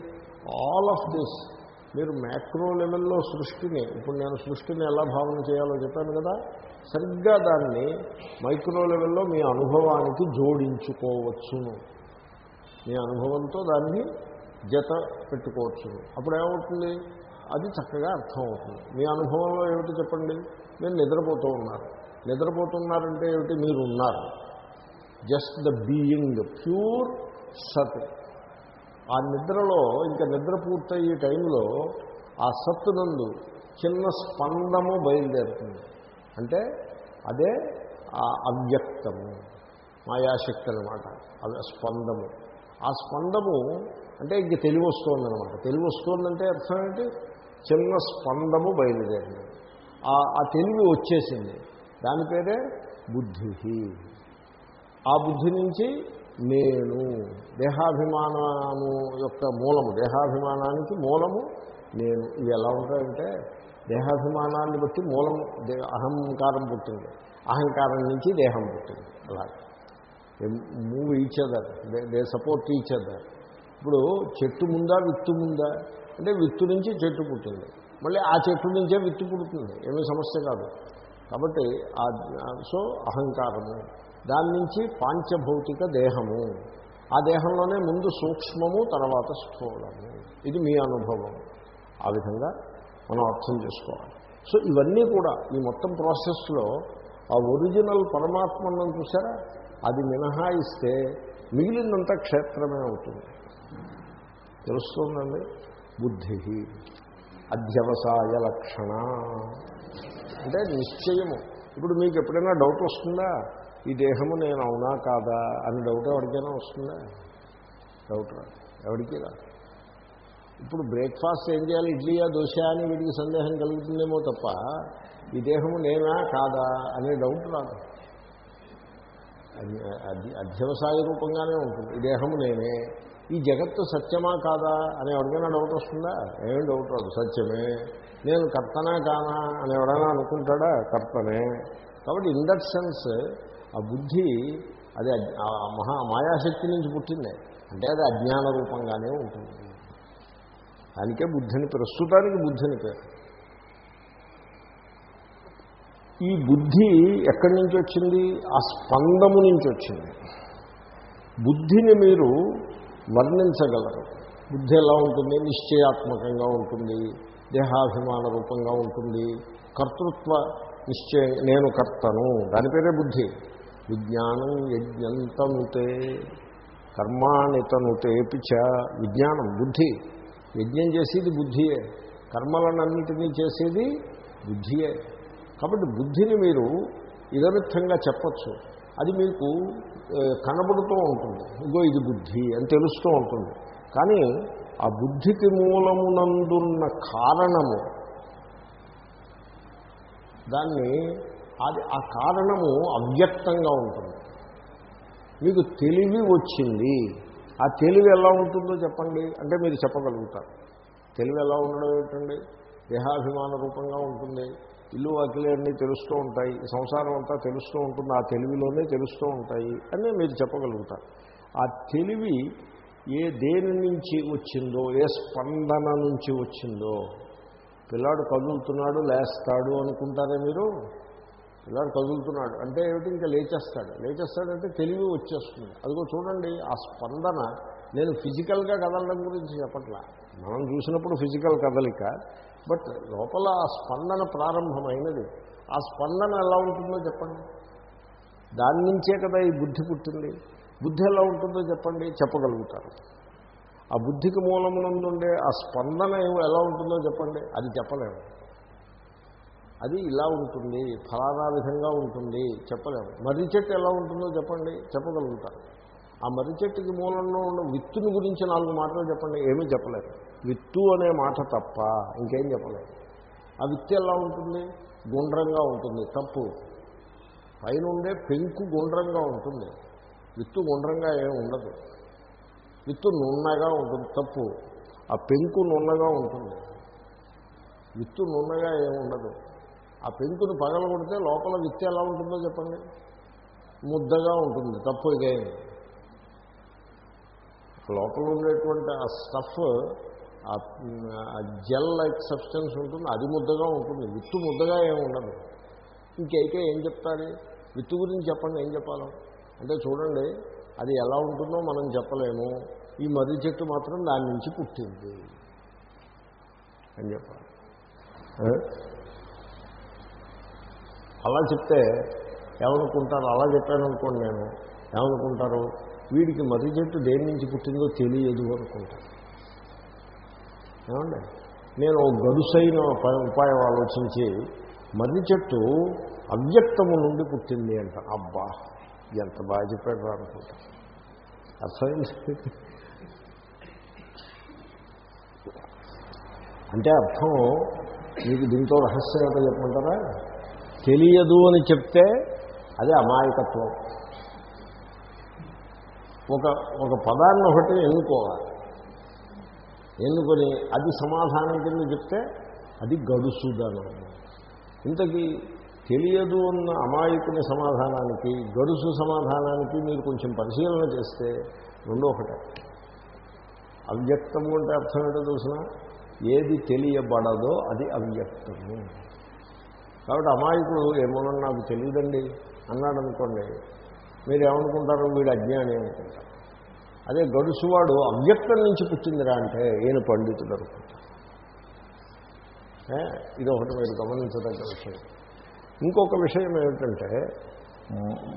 ఆల్ ఆఫ్ దిస్ మీరు మ్యాక్రో లెవెల్లో సృష్టిని ఇప్పుడు నేను సృష్టిని ఎలా భావన చేయాలో చెప్పాను కదా సరిగ్గా దాన్ని మైక్రో లెవెల్లో మీ అనుభవానికి జోడించుకోవచ్చును. మీ అనుభవంతో దాన్ని జత పెట్టుకోవచ్చు అప్పుడు ఏమవుతుంది? అది చక్కగా అర్థం అవుతుంది మీ అనుభవంలో ఏమిటి చెప్పండి? మీరు నిద్రపోతూ ఉన్నారు. నిద్రపోతున్నారంటే ఏమిటి? మీరు ఉన్నారు జస్ట్ ద బీయింగ్ ప్యూర్ సత్. ఆ నిద్రలో ఇంకా నిద్ర పూర్తయ్యే టైంలో ఆ సత్తు నందు చిన్న స్పందము బయలుదేరుతుంది. అంటే అదే ఆ అవ్యక్తము మాయాశక్తి అనమాట అవి స్పందము. ఆ స్పందము అంటే ఇంక తెలివి వస్తుందనమాట తెలివి వస్తుందంటే అర్థం ఏంటి? చిన్న స్పందము బయలుదేరింది. ఆ ఆ తెలివి వచ్చేసింది. దాని పేరే బుద్ధి ఆ బుద్ధి నుంచి నేను దేహాభిమానము యొక్క మూలము దేహాభిమానానికి మూలము నేను. ఇవి ఎలా ఉంటాయంటే దేహాభిమానాన్ని బట్టి మూలము దే- అహంకారం పుట్టింది. అహంకారం నుంచి దేహం పుట్టింది. అలాగే move each other they support each other ఇప్పుడు చెట్టు ముందా విత్తు ముందా? అంటే విత్తు నుంచి చెట్టు పుట్టింది. మళ్ళీ ఆ చెట్టు నుంచే విత్తు పుడుతుంది. ఏమీ సమస్య కాదు. కాబట్టి ఆ సో అహంకారము. దాని నుంచి పాంచభౌతిక దేహము. ఆ దేహంలోనే ముందు సూక్ష్మము తర్వాత స్థూలము. ఇది మీ అనుభవం. ఆ విధంగా మనం అర్థం చేసుకోవాలి. సో ఇవన్నీ కూడా ఈ మొత్తం ప్రాసెస్లో ఆ ఒరిజినల్ పరమాత్మను చూసారా? అది మినహాయిస్తే మిగిలినంత క్షేత్రమే అవుతుంది. తెలుస్తుందండి? బుద్ధి అధ్యవసాయ లక్షణ. అంటే నిశ్చయము. ఇప్పుడు మీకు ఎప్పుడైనా డౌట్ వస్తుందా? ఈ దేహము నేను అవునా కాదా అని డౌట్ ఎవరికైనా వస్తుందా? డౌట్ రాదు ఎవరికి రాదు ఇప్పుడు బ్రేక్ఫాస్ట్ ఏం చేయాలి? ఇడ్లీయా దోశ అని వీడికి సందేహం కలుగుతుందేమో తప్ప ఈ దేహము నేనా కాదా అనే డౌట్ రాదు. అది అధ్యవసాయ రూపంగానే ఉంటుంది. ఈ దేహము నేనే. ఈ జగత్తు సత్యమా కాదా అని ఎవరికైనా డౌట్ వస్తుందా? ఏం డౌట్ రాదు. సత్యమే. నేను కర్తనా కానా అని ఎవడైనా అనుకుంటాడా? కర్తనే. కాబట్టి ఇన్ దట్ సెన్స్ ఆ బుద్ధి అది ఆ మహా మాయాశక్తి నుంచి పుట్టింది. అంటే అది అజ్ఞాన రూపంగానే ఉంటుంది. దానికే బుద్ధిని ప్రస్తుతానికి బుద్ధిని పేరు. ఈ బుద్ధి ఎక్కడి నుంచి వచ్చింది? ఆ స్పందము నుంచి వచ్చింది. బుద్ధిని మీరు వర్ణించగలరు. బుద్ధి ఎలా ఉంటుంది? నిశ్చయాత్మకంగా ఉంటుంది. దేహాభిమాన రూపంగా ఉంటుంది. కర్తృత్వ నిశ్చయ నేను కర్తను. దాని పేరే బుద్ధి. విజ్ఞానం యజ్ఞంతనుతే కర్మాణితనుతే పిచ విజ్ఞానం బుద్ధి. యజ్ఞం చేసేది బుద్ధియే. కర్మలనన్నిటినీ చేసేది బుద్ధియే. కాబట్టి బుద్ధిని మీరు ఇదమిత్తంగా చెప్పచ్చు. అది మీకు కనబడుతూ ఉంటుంది. ఇగో ఇది బుద్ధి అని తెలుస్తూ ఉంటుంది. కానీ ఆ బుద్ధికి మూలమునందున్న కారణము దాన్ని అది ఆ కారణము అవ్యక్తంగా ఉంటుంది. మీకు తెలివి వచ్చింది. ఆ తెలివి ఎలా ఉంటుందో చెప్పండి. అంటే మీరు చెప్పగలుగుతారు. తెలివి ఎలా ఉండడం ఏమిటండి దేహాభిమాన రూపంగా ఉంటుంది. ఇల్లు వాకిలి అన్నీ తెలుస్తూ ఉంటాయి. సంసారం అంతా తెలుస్తూ ఉంటుంది. ఆ తెలివిలోనే తెలుస్తూ ఉంటాయి అని మీరు చెప్పగలుగుతారు. ఆ తెలివి ఏ దేని నుంచి వచ్చిందో ఏ స్పందన నుంచి వచ్చిందో పిల్లాడు కదులుతున్నాడు లేస్తాడు అనుకుంటారే మీరు? ఇలా కదులుతున్నాడు. అంటే ఏమిటి? ఇంకా లేచేస్తాడు. లేచేస్తాడంటే తెలివి వచ్చేస్తుంది. అదిగో చూడండి ఆ స్పందన నేను ఫిజికల్గా కదలడం గురించి చెప్పట్లా. మనం చూసినప్పుడు ఫిజికల్ కదలిక బట్ లోపల ఆ స్పందన ప్రారంభమైనది. ఆ స్పందన ఎలా ఉంటుందో చెప్పండి. దాని నుంచే కదా ఈ బుద్ధి పుట్టింది. బుద్ధి ఎలా ఉంటుందో చెప్పండి. చెప్పగలుగుతారు. ఆ బుద్ధికి మూలమునందుండే ఆ స్పందన ఏమో ఎలా ఉంటుందో చెప్పండి. అది చెప్పలేము. అది ఇలా ఉంటుంది ఫలానా విధంగా ఉంటుంది చెప్పలేము. మర్రి చెట్టు ఎలా ఉంటుందో చెప్పండి చెప్పగలుగుతారు ఆ మర్రి చెట్టుకి మూలంలో ఉన్న విత్తుని గురించి నాలుగు మాటలు చెప్పండి ఏమీ చెప్పలేదు విత్తు అనే మాట తప్ప ఇంకేం చెప్పలేదు ఆ విత్తు ఎలా ఉంటుంది? గుండ్రంగా ఉంటుంది తప్పు. పైన ఉండే పెంకు గుండ్రంగా ఉంటుంది. విత్తు గుండ్రంగా ఏమి ఉండదు. విత్తు నున్నగా ఉంటుంది తప్పు. ఆ పెంకు నున్నగా ఉంటుంది. విత్తు నున్నగా ఏమి ఉండదు. ఆ పెంకును పగల కొడితే లోపల విత్తు ఎలా ఉంటుందో చెప్పండి. ముద్దగా ఉంటుంది తప్పు ఇదే. లోపల ఉండేటువంటి ఆ స్టఫ్ ఆ జెల్ లైక్ సబ్స్టెన్స్ ఉంటుంది అది ముద్దగా ఉంటుంది. విత్తు ముద్దగా ఏమి ఉండదు. ఇంకైతే ఏం చెప్తారు? విత్తు గురించి చెప్పండి ఏం చెప్పాలో? అంటే చూడండి అది ఎలా ఉంటుందో మనం చెప్పలేము. ఈ మర్రి చెట్టు మాత్రం దాని నుంచి పుట్టింది అని చెప్పాలి. అలా చెప్తే ఏమనుకుంటారు? అలా చెప్పాను అనుకోండి నేను. ఏమనుకుంటారు? వీడికి మర్రి చెట్టు దేని నుంచి పుట్టిందో తెలియదు అనుకుంటారు. ఏమండి? నేను గడుసైన ఉపాయం ఆలోచించి మర్రి చెట్టు అవ్యక్తము నుండి పుట్టింది అంట. అబ్బా! ఎంత బాగా చెప్పాడు అనుకుంటా. అర్థమైంది? అంటే అర్థం మీకు దీంతో రహస్యం ఏంటో చెప్పమంటారా? తెలియదు అని చెప్తే అదే అమాయకత్వం. ఒక ఒక పదాన్ని ఒకటి ఎన్నుకోవాలి. ఎన్నుకొని అది సమాధానం కింద చెప్తే అది గడుసుదనం. ఇంతకీ తెలియదు అన్న అమాయకుని సమాధానానికి గడుసు సమాధానానికి మీరు కొంచెం పరిశీలన చేస్తే రెండో ఒకటే. అవ్యక్తము అంటే అర్థం ఏంటో తెలిసిన? ఏది తెలియబడదో అది అవ్యక్తము. కాబట్టి అమాయకుడు ఏమోనని నాకు తెలియదండి అన్నాడు అనుకోండి. మీరు ఏమనుకుంటారు వీడు అజ్ఞాని అనుకుంటారు. అదే గడుసువాడు అవ్యక్తం నుంచి పుట్టిందిరా అంటే ఈయన పండితుడు అనుకుంటారు. ఇది ఒకటి మీరు గమనించదగ్గ విషయం. ఇంకొక విషయం ఏమిటంటే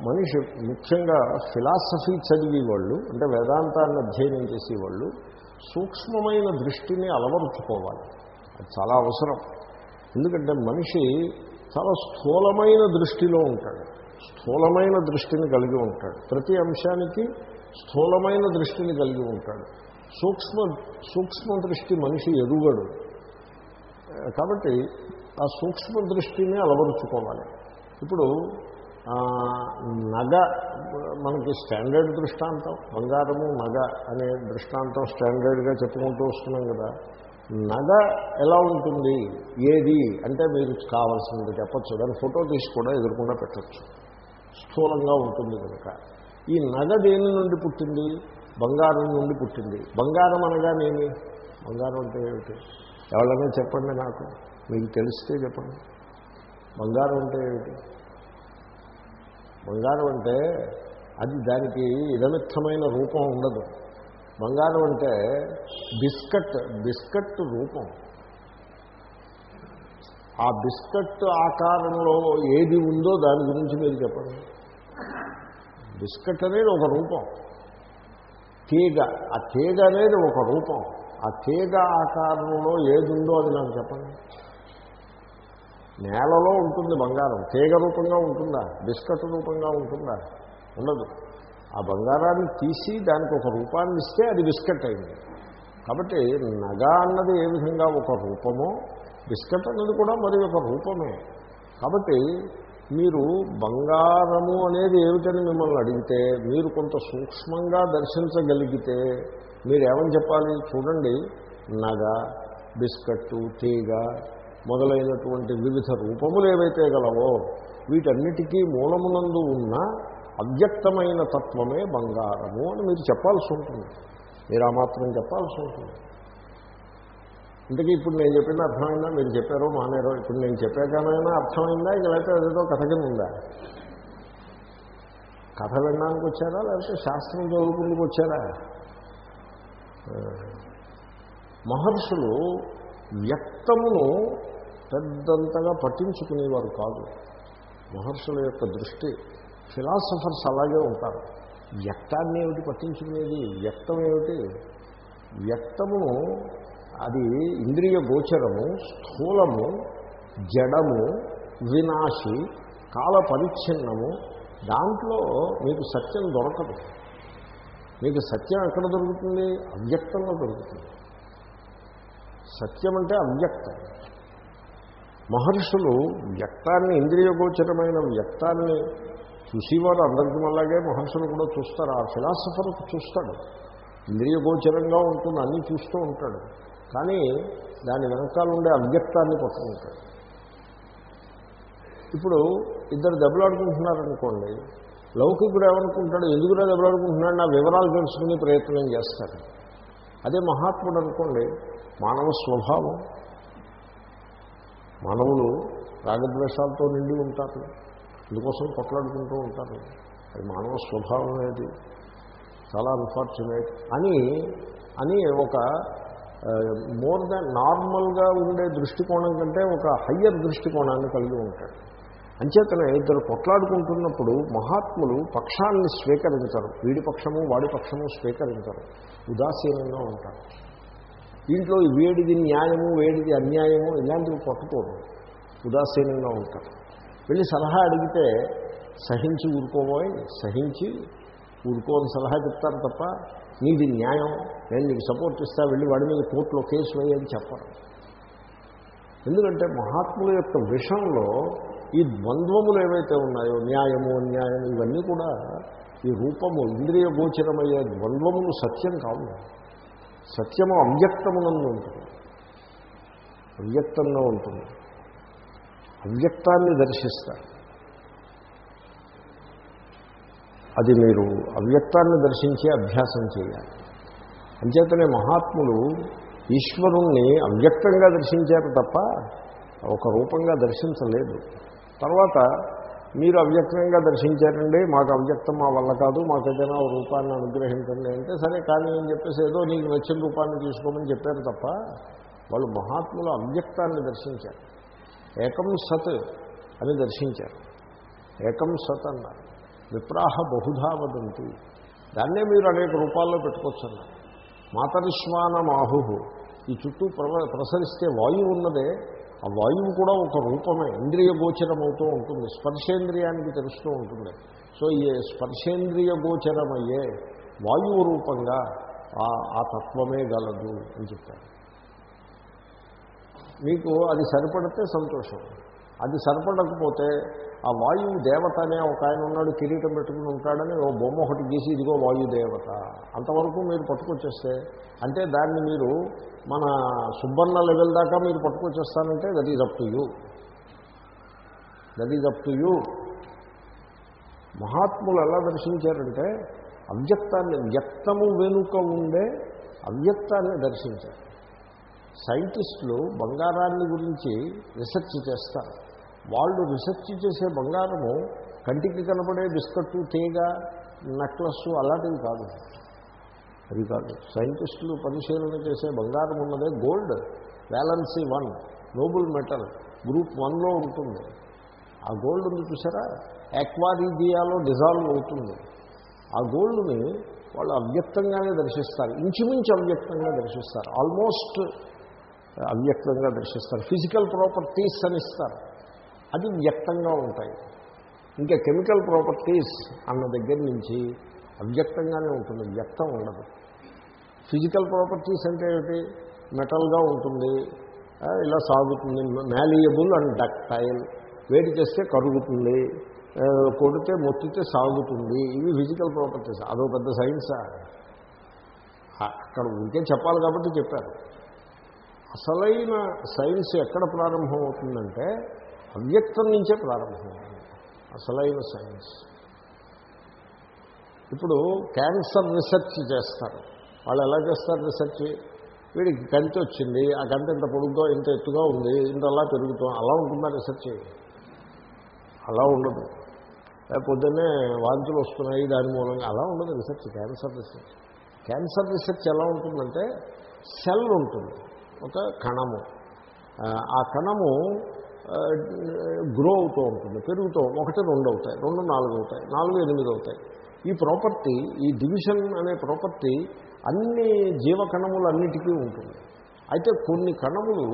మనిషి ముఖ్యంగా ఫిలాసఫీ చదివి వాళ్ళు అంటే వేదాంతాన్ని అధ్యయనం చేసేవాళ్ళు సూక్ష్మమైన దృష్టిని అలవరుచుకోవాలి. అది చాలా అవసరం. ఎందుకంటే మనిషి చాలా స్థూలమైన దృష్టిలో ఉంటాడు. స్థూలమైన దృష్టిని కలిగి ఉంటాడు. ప్రతి అంశానికి స్థూలమైన దృష్టిని కలిగి ఉంటాడు. సూక్ష్మ సూక్ష్మ దృష్టి మనిషి ఎదుగడు కాబట్టి ఆ సూక్ష్మ దృష్టిని అలవరుచుకోవాలి. ఇప్పుడు నగ మనకి స్టాండర్డ్ దృష్టాంతం బంగారము నగ అనే దృష్టాంతం స్టాండర్డ్గా చెప్పుకుంటూ వస్తున్నాం కదా. నగ ఎలా ఉంటుంది? ఏది? అంటే మీరు కావాల్సింది చెప్పచ్చు. దాని ఫోటో తీసి కూడా ఎదురకుండా పెట్టచ్చు. స్థూలంగా ఉంటుంది కనుక. ఈ నగ దేని నుండి పుట్టింది? బంగారం నుండి పుట్టింది. బంగారం అనగానేమి? బంగారం అంటే ఏమిటి? ఎవరైనా చెప్పండి నాకు. మీకు తెలిస్తే చెప్పండి. బంగారం అంటే ఏమిటి? బంగారం అంటే అది దానికి ఇదమిత్తమైన రూపం ఉండదు. బంగారం అంటే బిస్కట్ బిస్కట్ రూపం. ఆ బిస్కట్ ఆకారంలో ఏది ఉందో దాని గురించి మీరు చెప్పండి. బిస్కట్ అనేది ఒక రూపం. తీగ ఆ తీగ అనేది ఒక రూపం. ఆ తీగ ఆకారంలో ఏది ఉందో అది నాకు చెప్పండి. నేలలో ఉంటుంది బంగారం. తీగ రూపంగా ఉంటుందా? బిస్కట్ రూపంగా ఉంటుందా? ఉండదు. ఆ బంగారాన్ని తీసి దానికి ఒక రూపాన్ని ఇస్తే అది బిస్కెట్ అయింది. కాబట్టి నగ అన్నది ఏ విధంగా ఒక రూపమో బిస్కెట్ అన్నది కూడా మరి ఒక రూపమే. కాబట్టి మీరు బంగారము అనేది ఏమిటని మిమ్మల్ని అడిగితే మీరు కొంత సూక్ష్మంగా దర్శించగలిగితే మీరు ఏమని చెప్పాలి? చూడండి నగ బిస్కట్టు తీగ మొదలైనటువంటి వివిధ రూపములు ఏవైతే గలవో వీటన్నిటికీ మూలమునందు ఉన్న అవ్యక్తమైన తత్వమే బంగారము అని మీరు చెప్పాల్సి ఉంటుంది. మీరు ఆ మాత్రం చెప్పాల్సి ఉంటుంది. ఇంతకీ ఇప్పుడు నేను చెప్పింది అర్థమైందా? మీరు చెప్పారో మానేరో? ఇప్పుడు నేను చెప్పాకనైనా అర్థమైందా? ఇక లేకపోతే ఏదో కథ కింద ఉందా? కథ వినడానికి వచ్చారా? లేకపోతే శాస్త్రం చదువుకుందుకు వచ్చారా? మహర్షులు వ్యక్తమును పెద్దంతగా పట్టించుకునేవారు కాదు. మహర్షుల యొక్క దృష్టి. ఫిలాసఫర్స్ అలాగే ఉంటారు. వ్యక్తాన్ని ఏమిటి పట్టించుకునేది? వ్యక్తం ఏమిటి? వ్యక్తము అది ఇంద్రియ గోచరము స్థూలము జడము వినాశి కాల పరిచ్ఛిన్నము. దాంట్లో మీకు సత్యం దొరకదు. మీకు సత్యం ఎక్కడ దొరుకుతుంది? అవ్యక్తంలో దొరుకుతుంది. సత్యం అంటే అవ్యక్తం. మహర్షులు వ్యక్తాన్ని ఇంద్రియగోచరమైన వ్యక్తాన్ని చూసేవారు అందరికీ అలాగే మహర్షులు కూడా చూస్తారు. ఆ ఫిలాసఫర్ చూస్తాడు. ఇంద్రియగోచరంగా ఉంటుంది అన్నీ చూస్తూ ఉంటాడు. కానీ దాని వెనకాల ఉండే అవ్యక్తాన్ని పట్టుకుంటాడు. ఇప్పుడు ఇద్దరు దెబ్బలాడుకుంటున్నారనుకోండి లౌకికుడు ఏమనుకుంటాడు ఎందుకురా దెబ్బలాడుకుంటున్నాడు? నా వివరాలు తెలుసుకునే ప్రయత్నం చేస్తాడు. అదే మహాత్ముడు అనుకోండి మానవ స్వభావం. మానవులు రాగద్వేషాలతో నిండి ఉంటారు. అందుకోసం కొట్లాడుకుంటూ ఉంటారు. అది మానవ స్వభావం అనేది చాలా అన్ఫార్చునేట్ అని అని ఒక మోర్ దాన్ నార్మల్గా ఉండే దృష్టికోణం కంటే ఒక హయ్యర్ దృష్టికోణాన్ని కలిగి ఉంటాడు. అంచేతనే ఇద్దరు కొట్లాడుకుంటున్నప్పుడు మహాత్ములు పక్షాన్ని స్వీకరించరు. వీడి పక్షము వాడి పక్షము స్వీకరించరు. ఉదాసీనంగా ఉంటారు. దీంట్లో వేడిది న్యాయము వేడిది అన్యాయము ఇలాంటివి కొట్టుకోరు ఉదాసీనంగా ఉంటారు. వెళ్ళి సలహా అడిగితే సహించి ఊరుకోబోయ్ సహించి ఊరుకోని సలహా చెప్తారు తప్ప నీది న్యాయం నేను నీకు సపోర్ట్ ఇస్తా వెళ్ళి వాడి మీద కోర్టులో కేసు వేయని చెప్పరు. ఎందుకంటే మహాత్ముల యొక్క విషయంలో ఈ ద్వంద్వములు ఏవైతే ఉన్నాయో న్యాయము అన్యాయం ఇవన్నీ కూడా ఈ రూపము ఇంద్రియ గోచరమయ్యే ద్వంద్వములు సత్యం కావు. సత్యము అవ్యక్తమునందు ఉంటుంది. అవ్యక్తంగా ఉంటుంది. అవ్యక్తాన్ని దర్శిస్తారు. అది మీరు అవ్యక్తాన్ని దర్శించే అభ్యాసం చేయాలి. అంచేతనే మహాత్ములు ఈశ్వరుణ్ణి అవ్యక్తంగా దర్శించారు తప్ప ఒక రూపంగా దర్శించలేదు. తర్వాత మీరు అవ్యక్తంగా దర్శించారండి మాకు అవ్యక్తం మా వల్ల కాదు మాకు ఏదైనా రూపాన్ని అనుగ్రహించండి అంటే సరే కానీ అని చెప్పేసి ఏదో నీకు నచ్చిన రూపాన్ని తీసుకోమని చెప్పారు తప్ప వాళ్ళు మహాత్ములు అవ్యక్తాన్ని దర్శించారు. ఏకం సత్ అని దర్శించారు. ఏకం సత్ అన్నారు. విప్రాహ బహుధా వదంతి. దాన్నే మీరు అనేక రూపాల్లో పెట్టుకోవచ్చు అన్నారు మాతరిష్మానమాహు ఈ చుట్టూ ప్రవ ప్రసరిస్తే వాయువు ఉన్నదే ఆ వాయువు కూడా ఒక రూపమే ఇంద్రియ గోచరమవుతూ ఉంటుంది. స్పర్శేంద్రియానికి తెలుస్తూ ఉంటుంది. సో ఈ స్పర్శేంద్రియ గోచరమయ్యే వాయువు రూపంగా ఆ తత్వమే గలదు అని చెప్పారు. మీకు అది సరిపడితే సంతోషం. అది సరిపడకపోతే ఆ వాయువు దేవత అనే ఒక ఆయన ఉన్నాడు కిరీటం పెట్టుకుని ఉంటాడని ఓ బొమ్మ ఒకటి గీసి ఇదిగో వాయు దేవత. అంతవరకు మీరు పట్టుకొచ్చేస్తే అంటే దాన్ని మీరు మన సుబ్బన్న లెవెల్ దాకా మీరు పట్టుకొచ్చేస్తానంటే that is up to you that is up to you మహాత్ములు ఎలా దర్శించారంటే అవ్యక్తాన్ని వ్యక్తము వెనుక ఉండే అవ్యక్తాన్ని దర్శించారు. సైంటిస్టులు బంగారాన్ని గురించి రీసెర్చ్ చేస్తారు. వాళ్ళు రీసెర్చ్ చేసే బంగారము కంటికి కనబడే బిస్కట్టు తీగ నెక్లెస్ అలాంటివి కాదు. అది కాదు. సైంటిస్టులు పరిశీలన చేసే బంగారం ఉన్నదే gold valency one noble metal group వన్లో ఉంటుంది. ఆ గోల్డ్ ఉంది చూసారా? ఎక్వారీజియాలో డిజాల్వ్ అవుతుంది. ఆ గోల్డ్ని వాళ్ళు అవ్యక్తంగానే దర్శిస్తారు. ఇంచుమించు అవ్యక్తంగా దర్శిస్తారు. ఆల్మోస్ట్ అవ్యక్తంగా దర్శిస్తారు. ఫిజికల్ ప్రాపర్టీస్ అని ఇస్తారు. అది వ్యక్తంగా ఉంటాయి. ఇంకా కెమికల్ ప్రాపర్టీస్ అన్న దగ్గర నుంచి అవ్యక్తంగానే ఉంటుంది. వ్యక్తం ఉండదు. ఫిజికల్ ప్రాపర్టీస్ అంటే ఏమిటి? మెటల్గా ఉంటుంది. ఇలా సాగుతుంది. మ్యాలియబుల్ అండ్ డక్టైల్ వేడి చేస్తే కరుగుతుంది. కొడితే మొత్తితే సాగుతుంది. ఇవి ఫిజికల్ ప్రాపర్టీస్ అదో పెద్ద సైన్సా అక్కడ ఉంటే చెప్పాలి కాబట్టి చెప్పారు. అసలైన సైన్స్ ఎక్కడ ప్రారంభమవుతుందంటే అవ్యక్తం నుంచే ప్రారంభమవుతుంది. అసలైన సైన్స్. ఇప్పుడు క్యాన్సర్ రీసెర్చ్ చేస్తారు. వాళ్ళు ఎలా చేస్తారు రీసెర్చ్? వీడికి కంటి వచ్చింది ఆ కంటి ఇంత పొడుగ్గా ఇంత ఎత్తుగా ఉంది ఇంత అలా పెరుగుతాం అలా ఉంటుందా రీసెర్చ్? అలా ఉండదు. పొద్దున్నే వాంతులు వస్తున్నాయి దాని మూలంగా. అలా ఉండదు research cancer research. Cancer research ఎలా ఉంటుందంటే సెల్ ఉంటుంది. ఒక కణము. ఆ కణము గ్రో అవుతూ ఉంటుంది పెరుగుతూ ఒకటి రెండు అవుతాయి రెండు నాలుగు అవుతాయి నాలుగు ఎనిమిది అవుతాయి. ఈ ప్రాపర్టీ ఈ డివిజన్ అనే ప్రాపర్టీ అన్ని జీవకణములన్నిటికీ ఉంటుంది. అయితే కొన్ని కణములు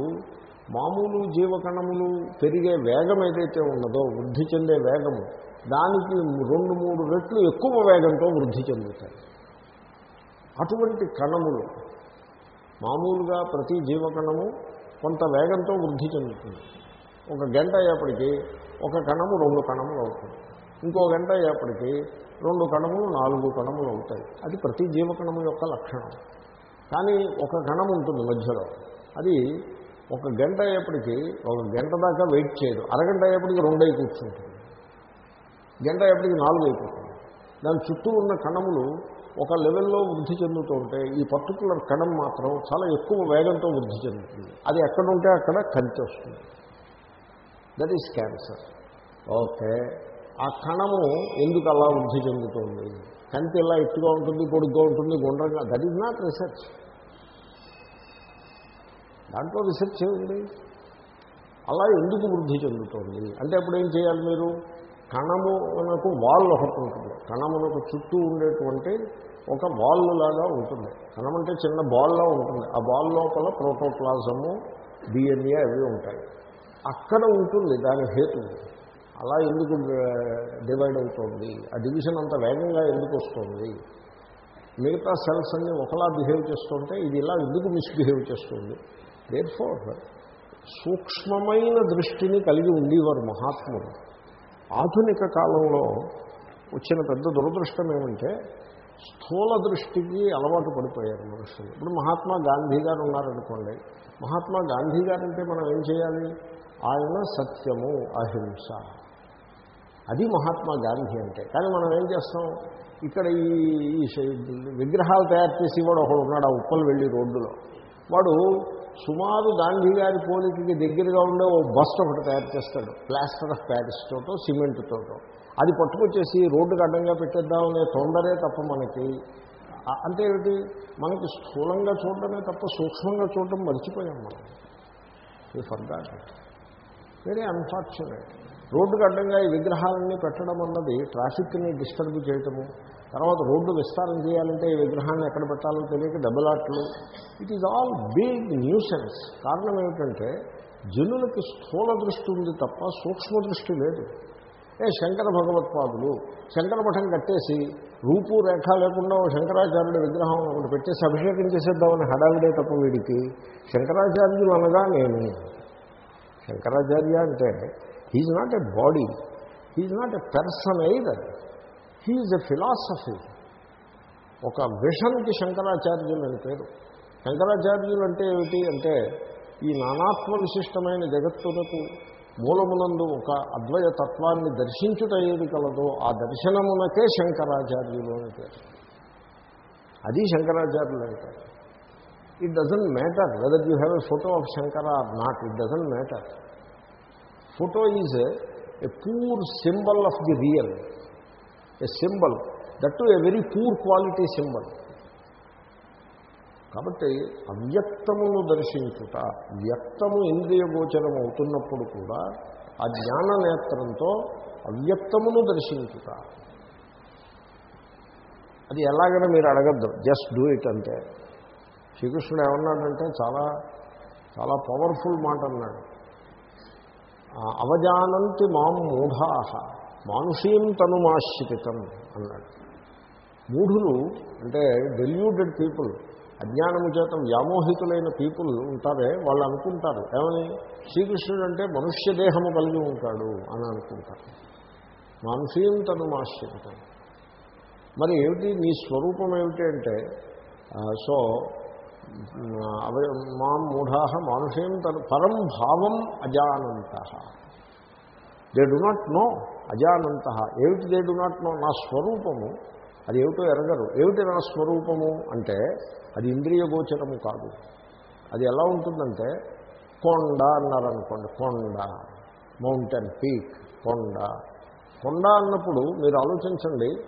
మామూలు జీవకణములు పెరిగే వేగం ఏదైతే ఉన్నదో వృద్ధి చెందే వేగము దానికి రెండు మూడు రెట్లు ఎక్కువ వేగంతో వృద్ధి చెందుతాయి. అటువంటి కణములు మామూలుగా ప్రతి జీవకణము కొంత వేగంతో వృద్ధి చెందుతుంది. ఒక గంట అయ్యేప్పటికీ ఒక కణము రెండు కణములు అవుతుంది. ఇంకో గంట అయ్యేప్పటికీ రెండు కణములు నాలుగు కణములు అవుతాయి. అది ప్రతి జీవకణము యొక్క లక్షణం. కానీ ఒక కణం ఉంటుంది మధ్యలో. అది ఒక గంట అయ్యేప్పటికీ ఒక గంట దాకా వెయిట్ చేయదు. అరగంట అయ్యేప్పటికీ రెండు అయి కూర్చుంటుంది. గంట అయ్యేప్పటికీ నాలుగు అయిపోతుంది దాని చుట్టూ ఉన్న కణములు ఒక లెవెల్లో వృద్ధి చెందుతూ ఉంటే ఈ పర్టికులర్ కణం మాత్రం చాలా ఎక్కువ వేగంతో వృద్ధి చెందుతుంది. అది ఎక్కడ ఉంటే అక్కడ కంటి వస్తుంది. That is cancer okay. ఆ కణము ఎందుకు అలా వృద్ధి చెందుతుంది? కంటి ఎలా ఎత్తుగా ఉంటుంది పొడుగ్గా ఉంటుంది గుండ్రంగా దట్ ఈజ్ నాట్ రీసెర్చ్ దాంట్లో రీసెర్చ్ చేయండి అలా ఎందుకు వృద్ధి చెందుతుంది? అంటే అప్పుడు ఏం చేయాలి మీరు? కణమునకు వాల్ ఒకటి ఉంటుంది. కణమునకు చుట్టూ ఉండేటువంటి ఒక బాల్ లాగా ఉంటుంది. కణం అంటే చిన్న బాల్లా ఉంటుంది. ఆ బాల్ లోపల ప్రోటోప్లాజము డిఎన్ఏ అవి ఉంటాయి. అక్కడ ఉంటుంది దాని హేతు. అలా ఎందుకు డివైడ్ అవుతుంది? ఆ డివిజన్ అంత వేగంగా ఎందుకు వస్తుంది? మిగతా సెల్స్ అన్ని ఒకలా బిహేవ్ చేస్తుంటే ఇది ఇలా ఎందుకు మిస్బిహేవ్ చేస్తుంది? దేర్ ఫోర్ సూక్ష్మమైన దృష్టిని కలిగి ఉండేవారు మహాత్ములు. ఆధునిక కాలంలో వచ్చిన పెద్ద దురదృష్టం ఏమంటే స్థూల దృష్టికి అలవాటు పడిపోయారు మనుషులు. ఇప్పుడు మహాత్మా గాంధీ గారు ఉన్నారనుకోండి. మహాత్మా గాంధీ గారు అంటే మనం ఏం చేయాలి? ఆయన సత్యము అహింస. అది మహాత్మా గాంధీ అంటే. కానీ మనం ఏం చేస్తాం? ఇక్కడ ఈ విగ్రహాలు తయారు చేసి వాడు ఒకడు ఉన్నాడు ఆ ఉప్పలు వెళ్ళి రోడ్డులో. వాడు సుమారు గాంధీ గారి పోలికకి దగ్గరగా ఉండే ఓ బస్ ఒకటి తయారు చేస్తాడు. ప్లాస్టర్ ఆఫ్ ప్యారిస్ తోటో సిమెంట్ తోటో. అది పట్టుకొచ్చేసి రోడ్డుకు అడ్డంగా పెట్టేద్దామనే తొందరే తప్ప మనకి అంటే ఏమిటి? మనకి స్థూలంగా చూడడమే తప్ప సూక్ష్మంగా చూడడం మర్చిపోయాం మనం. ఈ ఫర్గాట్ వెరీ అన్ఫార్చునేట్ రోడ్డుకు అడ్డంగా ఈ విగ్రహాలన్నీ పెట్టడం అన్నది ట్రాఫిక్ని డిస్టర్బ్ చేయటము తర్వాత రోడ్డు విస్తారం చేయాలంటే ఈ విగ్రహాన్ని ఎక్కడ పెట్టాలో తెలియక డబ్బులాట్లు it is all big nuisance కారణం ఏమిటంటే జనులకి స్థూల దృష్టి ఉంది తప్ప సూక్ష్మ దృష్టి లేదు. ఏ శంకర భగవత్పాదులు శంకర మఠం కట్టేసి రూపు రేఖ లేకుండా శంకరాచార్యుడి విగ్రహం ఒకటి పెట్టేసి అభిషేకం చేసేద్దామని హడావిడే తప్ప వీడికి శంకరాచార్యులు అనగా నేను శంకరాచార్య అంటే he's not a body he's not a person either he's a philosophy ఒక విషన్కి శంకరాచార్యులు అని పేరు. శంకరాచార్యులు అంటే ఏమిటి అంటే ఈ నానాత్మ విశిష్టమైన జగత్తునకు మూలమునందు ఒక అద్వయ తత్వాన్ని దర్శించుట ఏది కలదో ఆ దర్శనమునకే శంకరాచార్యులు అని పేరు. అది శంకరాచార్యులు అంటే it doesn't matter whether you have a photo of Shankara or not it doesn't matter photo is a poor symbol of the real a symbol that too a very poor quality symbol కాబట్టి అవ్యక్తమును దర్శించుట వ్యక్తము ఇంద్రియ గోచరం అవుతున్నప్పుడు కూడా ఆ జ్ఞాన నేత్రంతో అవ్యక్తమును దర్శించుట. అది ఎలాగైనా మీరు అడగద్దు. జస్ట్ డూ ఇట్ అంతే శ్రీకృష్ణుడు ఏమన్నాడంటే చాలా చాలా పవర్ఫుల్ మాట అన్నాడు. అవజానంతి మాం మూఢాహ మానుషీం తనుమాశ్రితం అన్నాడు. మూఢులు అంటే డెల్యూటెడ్ పీపుల్ అజ్ఞానము చేత వ్యామోహితులైన పీపుల్ ఉంటారే వాళ్ళు అనుకుంటారు. ఏమని? శ్రీకృష్ణుడు అంటే మనుష్య దేహము కలిగి ఉంటాడు అని అనుకుంటారు. మానుషీం తనుమాశ్రితం. మరి ఏమిటి? నీ స్వరూపం ఏమిటి అంటే సో అవే మాం మూఢా మానుషేం తను పరం భావం అజానంత. దే డు నాట్ నో అజానంత. ఏమిటి దే డు నాట్ నో నా స్వరూపము అది ఏమిటో ఎరగరు. ఏమిటి నా స్వరూపము అంటే అది ఇంద్రియ గోచరము కాదు. అది ఎలా ఉంటుందంటే కొండ అన్నారనుకోండి కొండ మౌంటైన్ పీక్ కొండ. కొండ అన్నప్పుడు మీరు ఆలోచించండి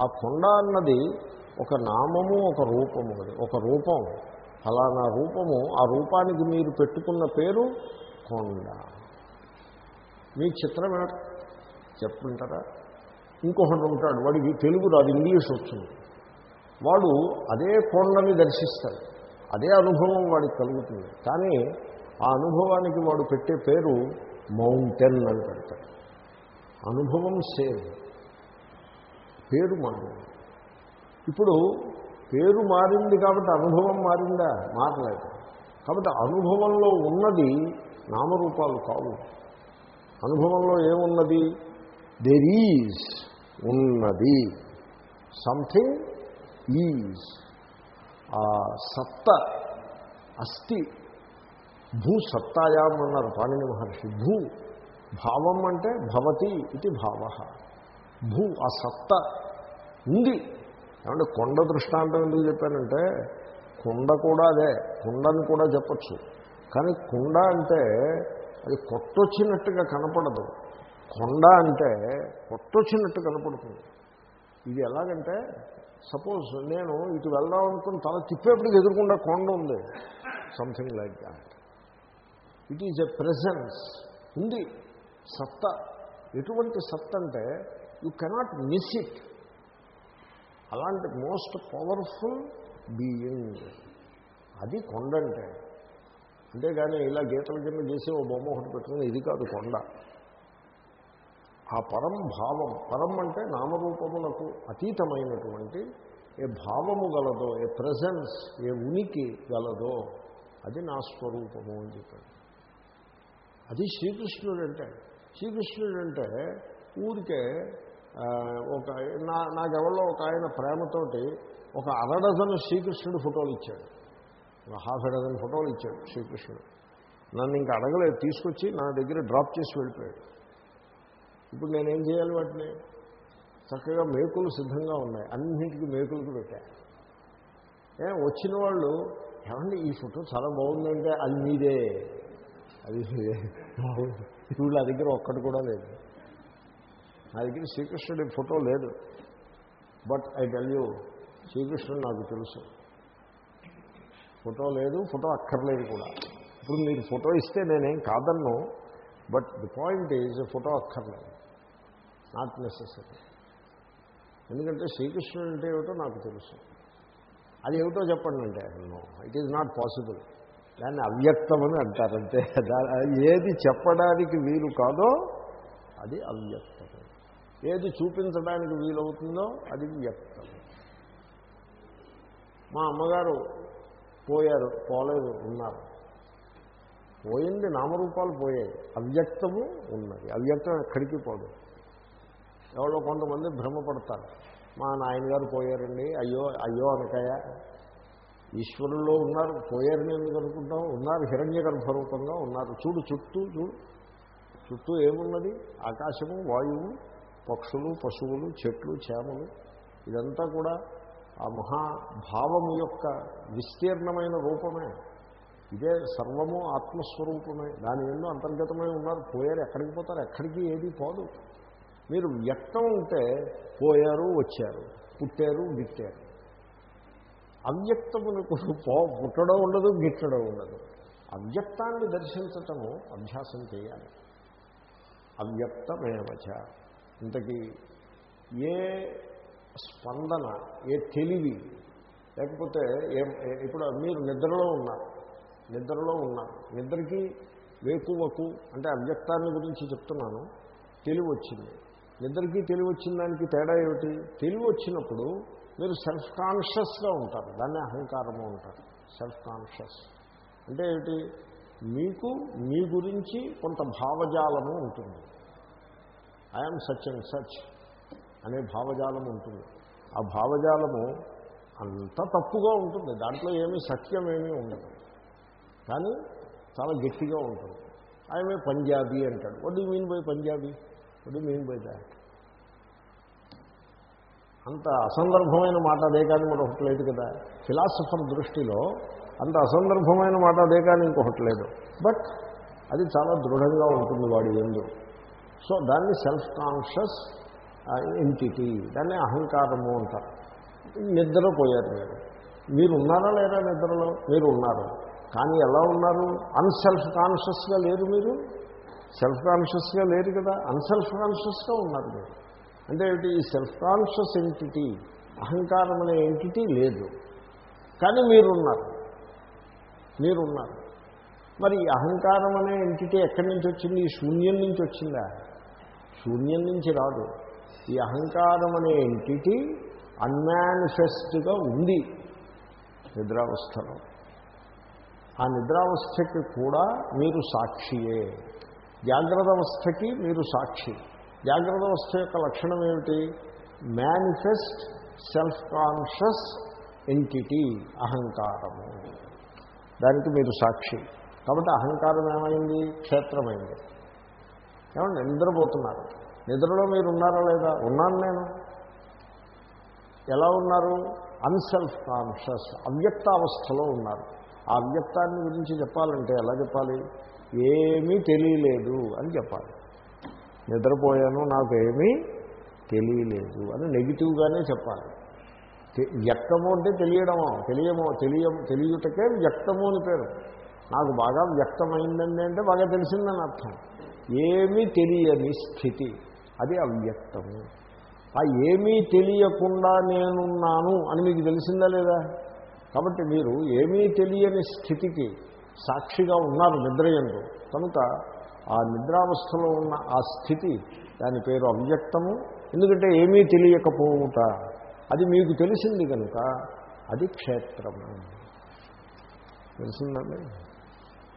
ఆ కొండ అన్నది ఒక నామము ఒక రూపము అది. ఒక రూపం. ఫలానా రూపము ఆ రూపానికి మీరు పెట్టుకున్న పేరు కొండ. మీ చిత్రం ఏమిటి? చెప్పుకుంటారా ఇంకొకటి ఉంటాడు వాడికి తెలుగు రాదు ఇంగ్లీష్ వచ్చింది వాడు అదే కొండని దర్శిస్తాడు. అదే అనుభవం వాడికి కలుగుతుంది. కానీ ఆ అనుభవానికి వాడు పెట్టే పేరు మౌంటైన్ అని పెడతాడు. అనుభవం సేమ్ పేరు మారింది. ఇప్పుడు పేరు మారింది కాబట్టి అనుభవం మారిందా? మారలేదు. కాబట్టి అనుభవంలో ఉన్నది నామరూపాలు కావు. అనుభవంలో ఏమున్నది? దేర్ ఈజ్ ఉన్నది. సంథింగ్ ఈజ్ ఆ సత్త అస్థి భూ సత్తాయాం అన్నారు పాణిని మహర్షి. భూ భావం అంటే భవతి ఇది భావ. భూ ఆ సత్త ఉంది. ఏమంటే కొండ దృష్టాంతం ఎందుకు చెప్పానంటే కుండ కూడా అదే కుండని కూడా చెప్పచ్చు. కానీ కుండ అంటే అది కొట్టొచ్చినట్టుగా కనపడదు. కొండ అంటే కొట్టొచ్చినట్టు కనపడుతుంది. ఇది ఎలాగంటే సపోజ్ నేను ఇటు వెళ్దాం అనుకుని తల తిప్పేప్పుడు ఎదురుకుండా కొండ ఉంది. Something like that it is a presence ఉంది. సత్త. ఎటువంటి సత్త అంటే యు కెనాట్ మిస్ ఇట్ అలాంటి మోస్ట్ పవర్ఫుల్ బీయింగ్ అది కొండ అంటే. అంతేగాని ఇలా గీతల కింద చేసి ఓ బొమ్మ ఒకటి పెట్టుకుని ఇది కాదు కొండ. ఆ పరం భావం పరం అంటే నామరూపములకు అతీతమైనటువంటి ఏ భావము గలదో ఏ ప్రజెన్స్ ఏ ఉనికి గలదో అది నా స్వరూపము అని చెప్పాడు. అది శ్రీకృష్ణుడు అంటే శ్రీకృష్ణుడు అంటే ఊరికే ఒక నా నాకెవరో ఒక ఆయన ప్రేమతోటి ఒక అరడజను శ్రీకృష్ణుడు ఫోటోలు ఇచ్చాడు. హాఫ్ హాఫ్ డజన్ ఫోటోలు ఇచ్చాడు శ్రీకృష్ణుడు. నన్ను ఇంకా అడగలేదు తీసుకొచ్చి నా దగ్గర డ్రాప్ చేసి వెళ్ళిపోయాడు. ఇప్పుడు నేనేం చేయాలి వాటిని? చక్కగా మేకులు సిద్ధంగా ఉన్నాయి. అన్నింటికి మేకులకు పెట్టా. ఏ వచ్చిన వాళ్ళు ఏమండి ఈ ఫోటో చాలా బాగుందంటే అది మీదే. అది మీదే ఇప్పుడు నా దగ్గర ఒక్కటి కూడా లేదు. నా దగ్గర శ్రీకృష్ణుడి ఫోటో లేదు. బట్ ఐ టెల్ యూ శ్రీకృష్ణుడు నాకు తెలుసు. ఫోటో లేదు ఫోటో అక్కర్లేదు కూడా. ఇప్పుడు మీరు ఫోటో ఇస్తే నేనేం కాదన్ను but the point is photo అక్కర్లేదు. నాట్ నెసెసరీ ఎందుకంటే శ్రీకృష్ణుడు అంటే ఏమిటో నాకు తెలుసు. అది ఏమిటో చెప్పండి అంటే no it is not possible దాన్ని అవ్యక్తం అని అంటారంటే ఏది చెప్పడానికి వీలు కాదో అది అవ్యక్తం. ఏది చూపించడానికి వీలవుతుందో అది వ్యక్తం. మా అమ్మగారు పోయారు పోలేదు ఉన్నారు. పోయింది నామరూపాలు పోయాయి. అవ్యక్తము ఉన్నది. అవ్యక్తం ఎక్కడికి పోదు. ఎవరో కొంతమంది భ్రమపడతారు. మా నాయనగారు పోయారండి. అయ్యో అయ్యో అనకాయ. ఈశ్వరుల్లో ఉన్నారు. పోయారని ఎందుకు అనుకుంటాం? ఉన్నారు. హిరణ్య గర్భరూపంగా ఉన్నారు. చూడు చుట్టూ చూడు. చుట్టూ ఏమున్నది? ఆకాశము వాయువు పక్షులు పశువులు చెట్లు చేమలు. ఇదంతా కూడా ఆ మహాభావము యొక్క విస్తీర్ణమైన రూపమే. ఇదే సర్వము ఆత్మస్వరూపమే. దాని ఎన్నో అంతర్గతమై ఉన్నారు. పోయారు ఎక్కడికి పోతారు? ఎక్కడికి ఏది పోదు. మీరు వ్యక్తం ఉంటే పోయారు వచ్చారు. పుట్టారు గిట్టారు. అవ్యక్తమునకు పో పుట్టడం ఉండదు గిట్టడం ఉండదు. అవ్యక్తాన్ని దర్శించటము అభ్యాసం చేయాలి. అవ్యక్తమేవచ ఇంతకీ ఏ స్పందన ఏ తెలివి లేకపోతే ఏ ఇప్పుడు మీరు నిద్రలో ఉన్నారు. నిద్రలో ఉన్నారు. నిద్రకి వేకువకు అంటే అవ్యక్తాన్ని గురించి చెప్తున్నాను తెలివి వచ్చింది. నిద్రకి తెలివి వచ్చిన దానికి తేడా ఏమిటి? తెలివి వచ్చినప్పుడు మీరు సెల్ఫ్ కాన్షియస్గా ఉంటారు. దాన్ని అహంకారము ఉంటారు సెల్ఫ్ కాన్షియస్ అంటే ఏమిటి? మీకు మీ గురించి కొంత భావజాలము ఉంటుంది. ఐఎమ్ సచ్ అండ్ సచ్ అనే భావజాలం ఉంటుంది. ఆ భావజాలము అంత తప్పుగా ఉంటుంది. దాంట్లో ఏమీ సత్యం ఏమీ ఉండదు. కానీ చాలా గట్టిగా ఉంటుంది. ఆమె పంజాబీ అంటాడు. What mean by Punjabi? What mean by that అంత అసందర్భమైన మాట అదే కానీ మరొకటి లేదు కదా. ఫిలాసఫర్ దృష్టిలో అంత అసందర్భమైన మాట అదే కానీ ఇంకొకటి లేదు. బట్ అది చాలా దృఢంగా ఉంటుంది వాడి ఎందు. సో దాన్ని సెల్ఫ్ కాన్షియస్ ఎంటిటీ దాన్ని అహంకారము అంటారు. నిద్రపోయారు మీరు మీరు. ఉన్నారా లేదా నిద్రలో? మీరు ఉన్నారు కానీ ఎలా ఉన్నారు? అన్సెల్ఫ్ కాన్షియస్గా లేరు మీరు? సెల్ఫ్ కాన్షియస్గా లేరు కదా? అన్సెల్ఫ్ కాన్షియస్గా ఉన్నారు మీరు. అంటే ఈ సెల్ఫ్ కాన్షియస్ ఎంటిటీ అహంకారం అనే ఎంటిటీ లేదు. కానీ మీరున్నారు. మీరున్నారు. మరి ఈ అహంకారం అనే ఎంటిటీ ఎక్కడి నుంచి వచ్చింది? ఈ శూన్యం నుంచి వచ్చిందా? శూన్యం నుంచి రాదు. ఈ అహంకారం అనే ఎంటిటీ అన్మానిఫెస్ట్గా ఉంది. నిద్రావస్థలో. ఆ నిద్రావస్థకి కూడా మీరు సాక్షియే. జాగ్రత్త అవస్థకి మీరు సాక్షి. జాగ్రత్త అవస్థ యొక్క లక్షణం ఏమిటి? మేనిఫెస్ట్ సెల్ఫ్ కాన్షియస్ ఎంటిటీ అహంకారము. దానికి మీరు సాక్షి. కాబట్టి అహంకారం ఏమైంది? క్షేత్రమైంది. ఏమంటే నిద్రపోతున్నారు. నిద్రలో మీరు ఉన్నారా లేదా? ఉన్నాను నేను. ఎలా ఉన్నారు? అన్సెల్ఫ్ కాన్షియస్ అవ్యక్త అవస్థలో ఉన్నారు. ఆ అవ్యక్తాన్ని గురించి చెప్పాలంటే ఎలా చెప్పాలి? ఏమీ తెలియలేదు అని చెప్పాలి. నిద్రపోయాను నాకు ఏమీ తెలియలేదు అని నెగిటివ్గానే చెప్పాలి. వ్యక్తము అంటే తెలియడమో తెలియమో తెలియ తెలియటకే వ్యక్తము అని పేరు. నాకు బాగా వ్యక్తమైందండి అంటే బాగా తెలిసిందని అర్థం. ఏమీ తెలియని స్థితి. అది అవ్యక్తము. ఆ ఏమీ తెలియకుండా నేనున్నాను అని మీకు తెలిసిందా లేదా? కాబట్టి మీరు ఏమీ తెలియని స్థితికి సాక్షిగా ఉన్నారు నిద్రయందు. కనుక ఆ నిద్రావస్థలో ఉన్న ఆ స్థితి దాని పేరు అవ్యక్తము. ఎందుకంటే ఏమీ తెలియకపోవుట. అది మీకు తెలిసింది కనుక అది క్షేత్రము. తెలిసిందండి?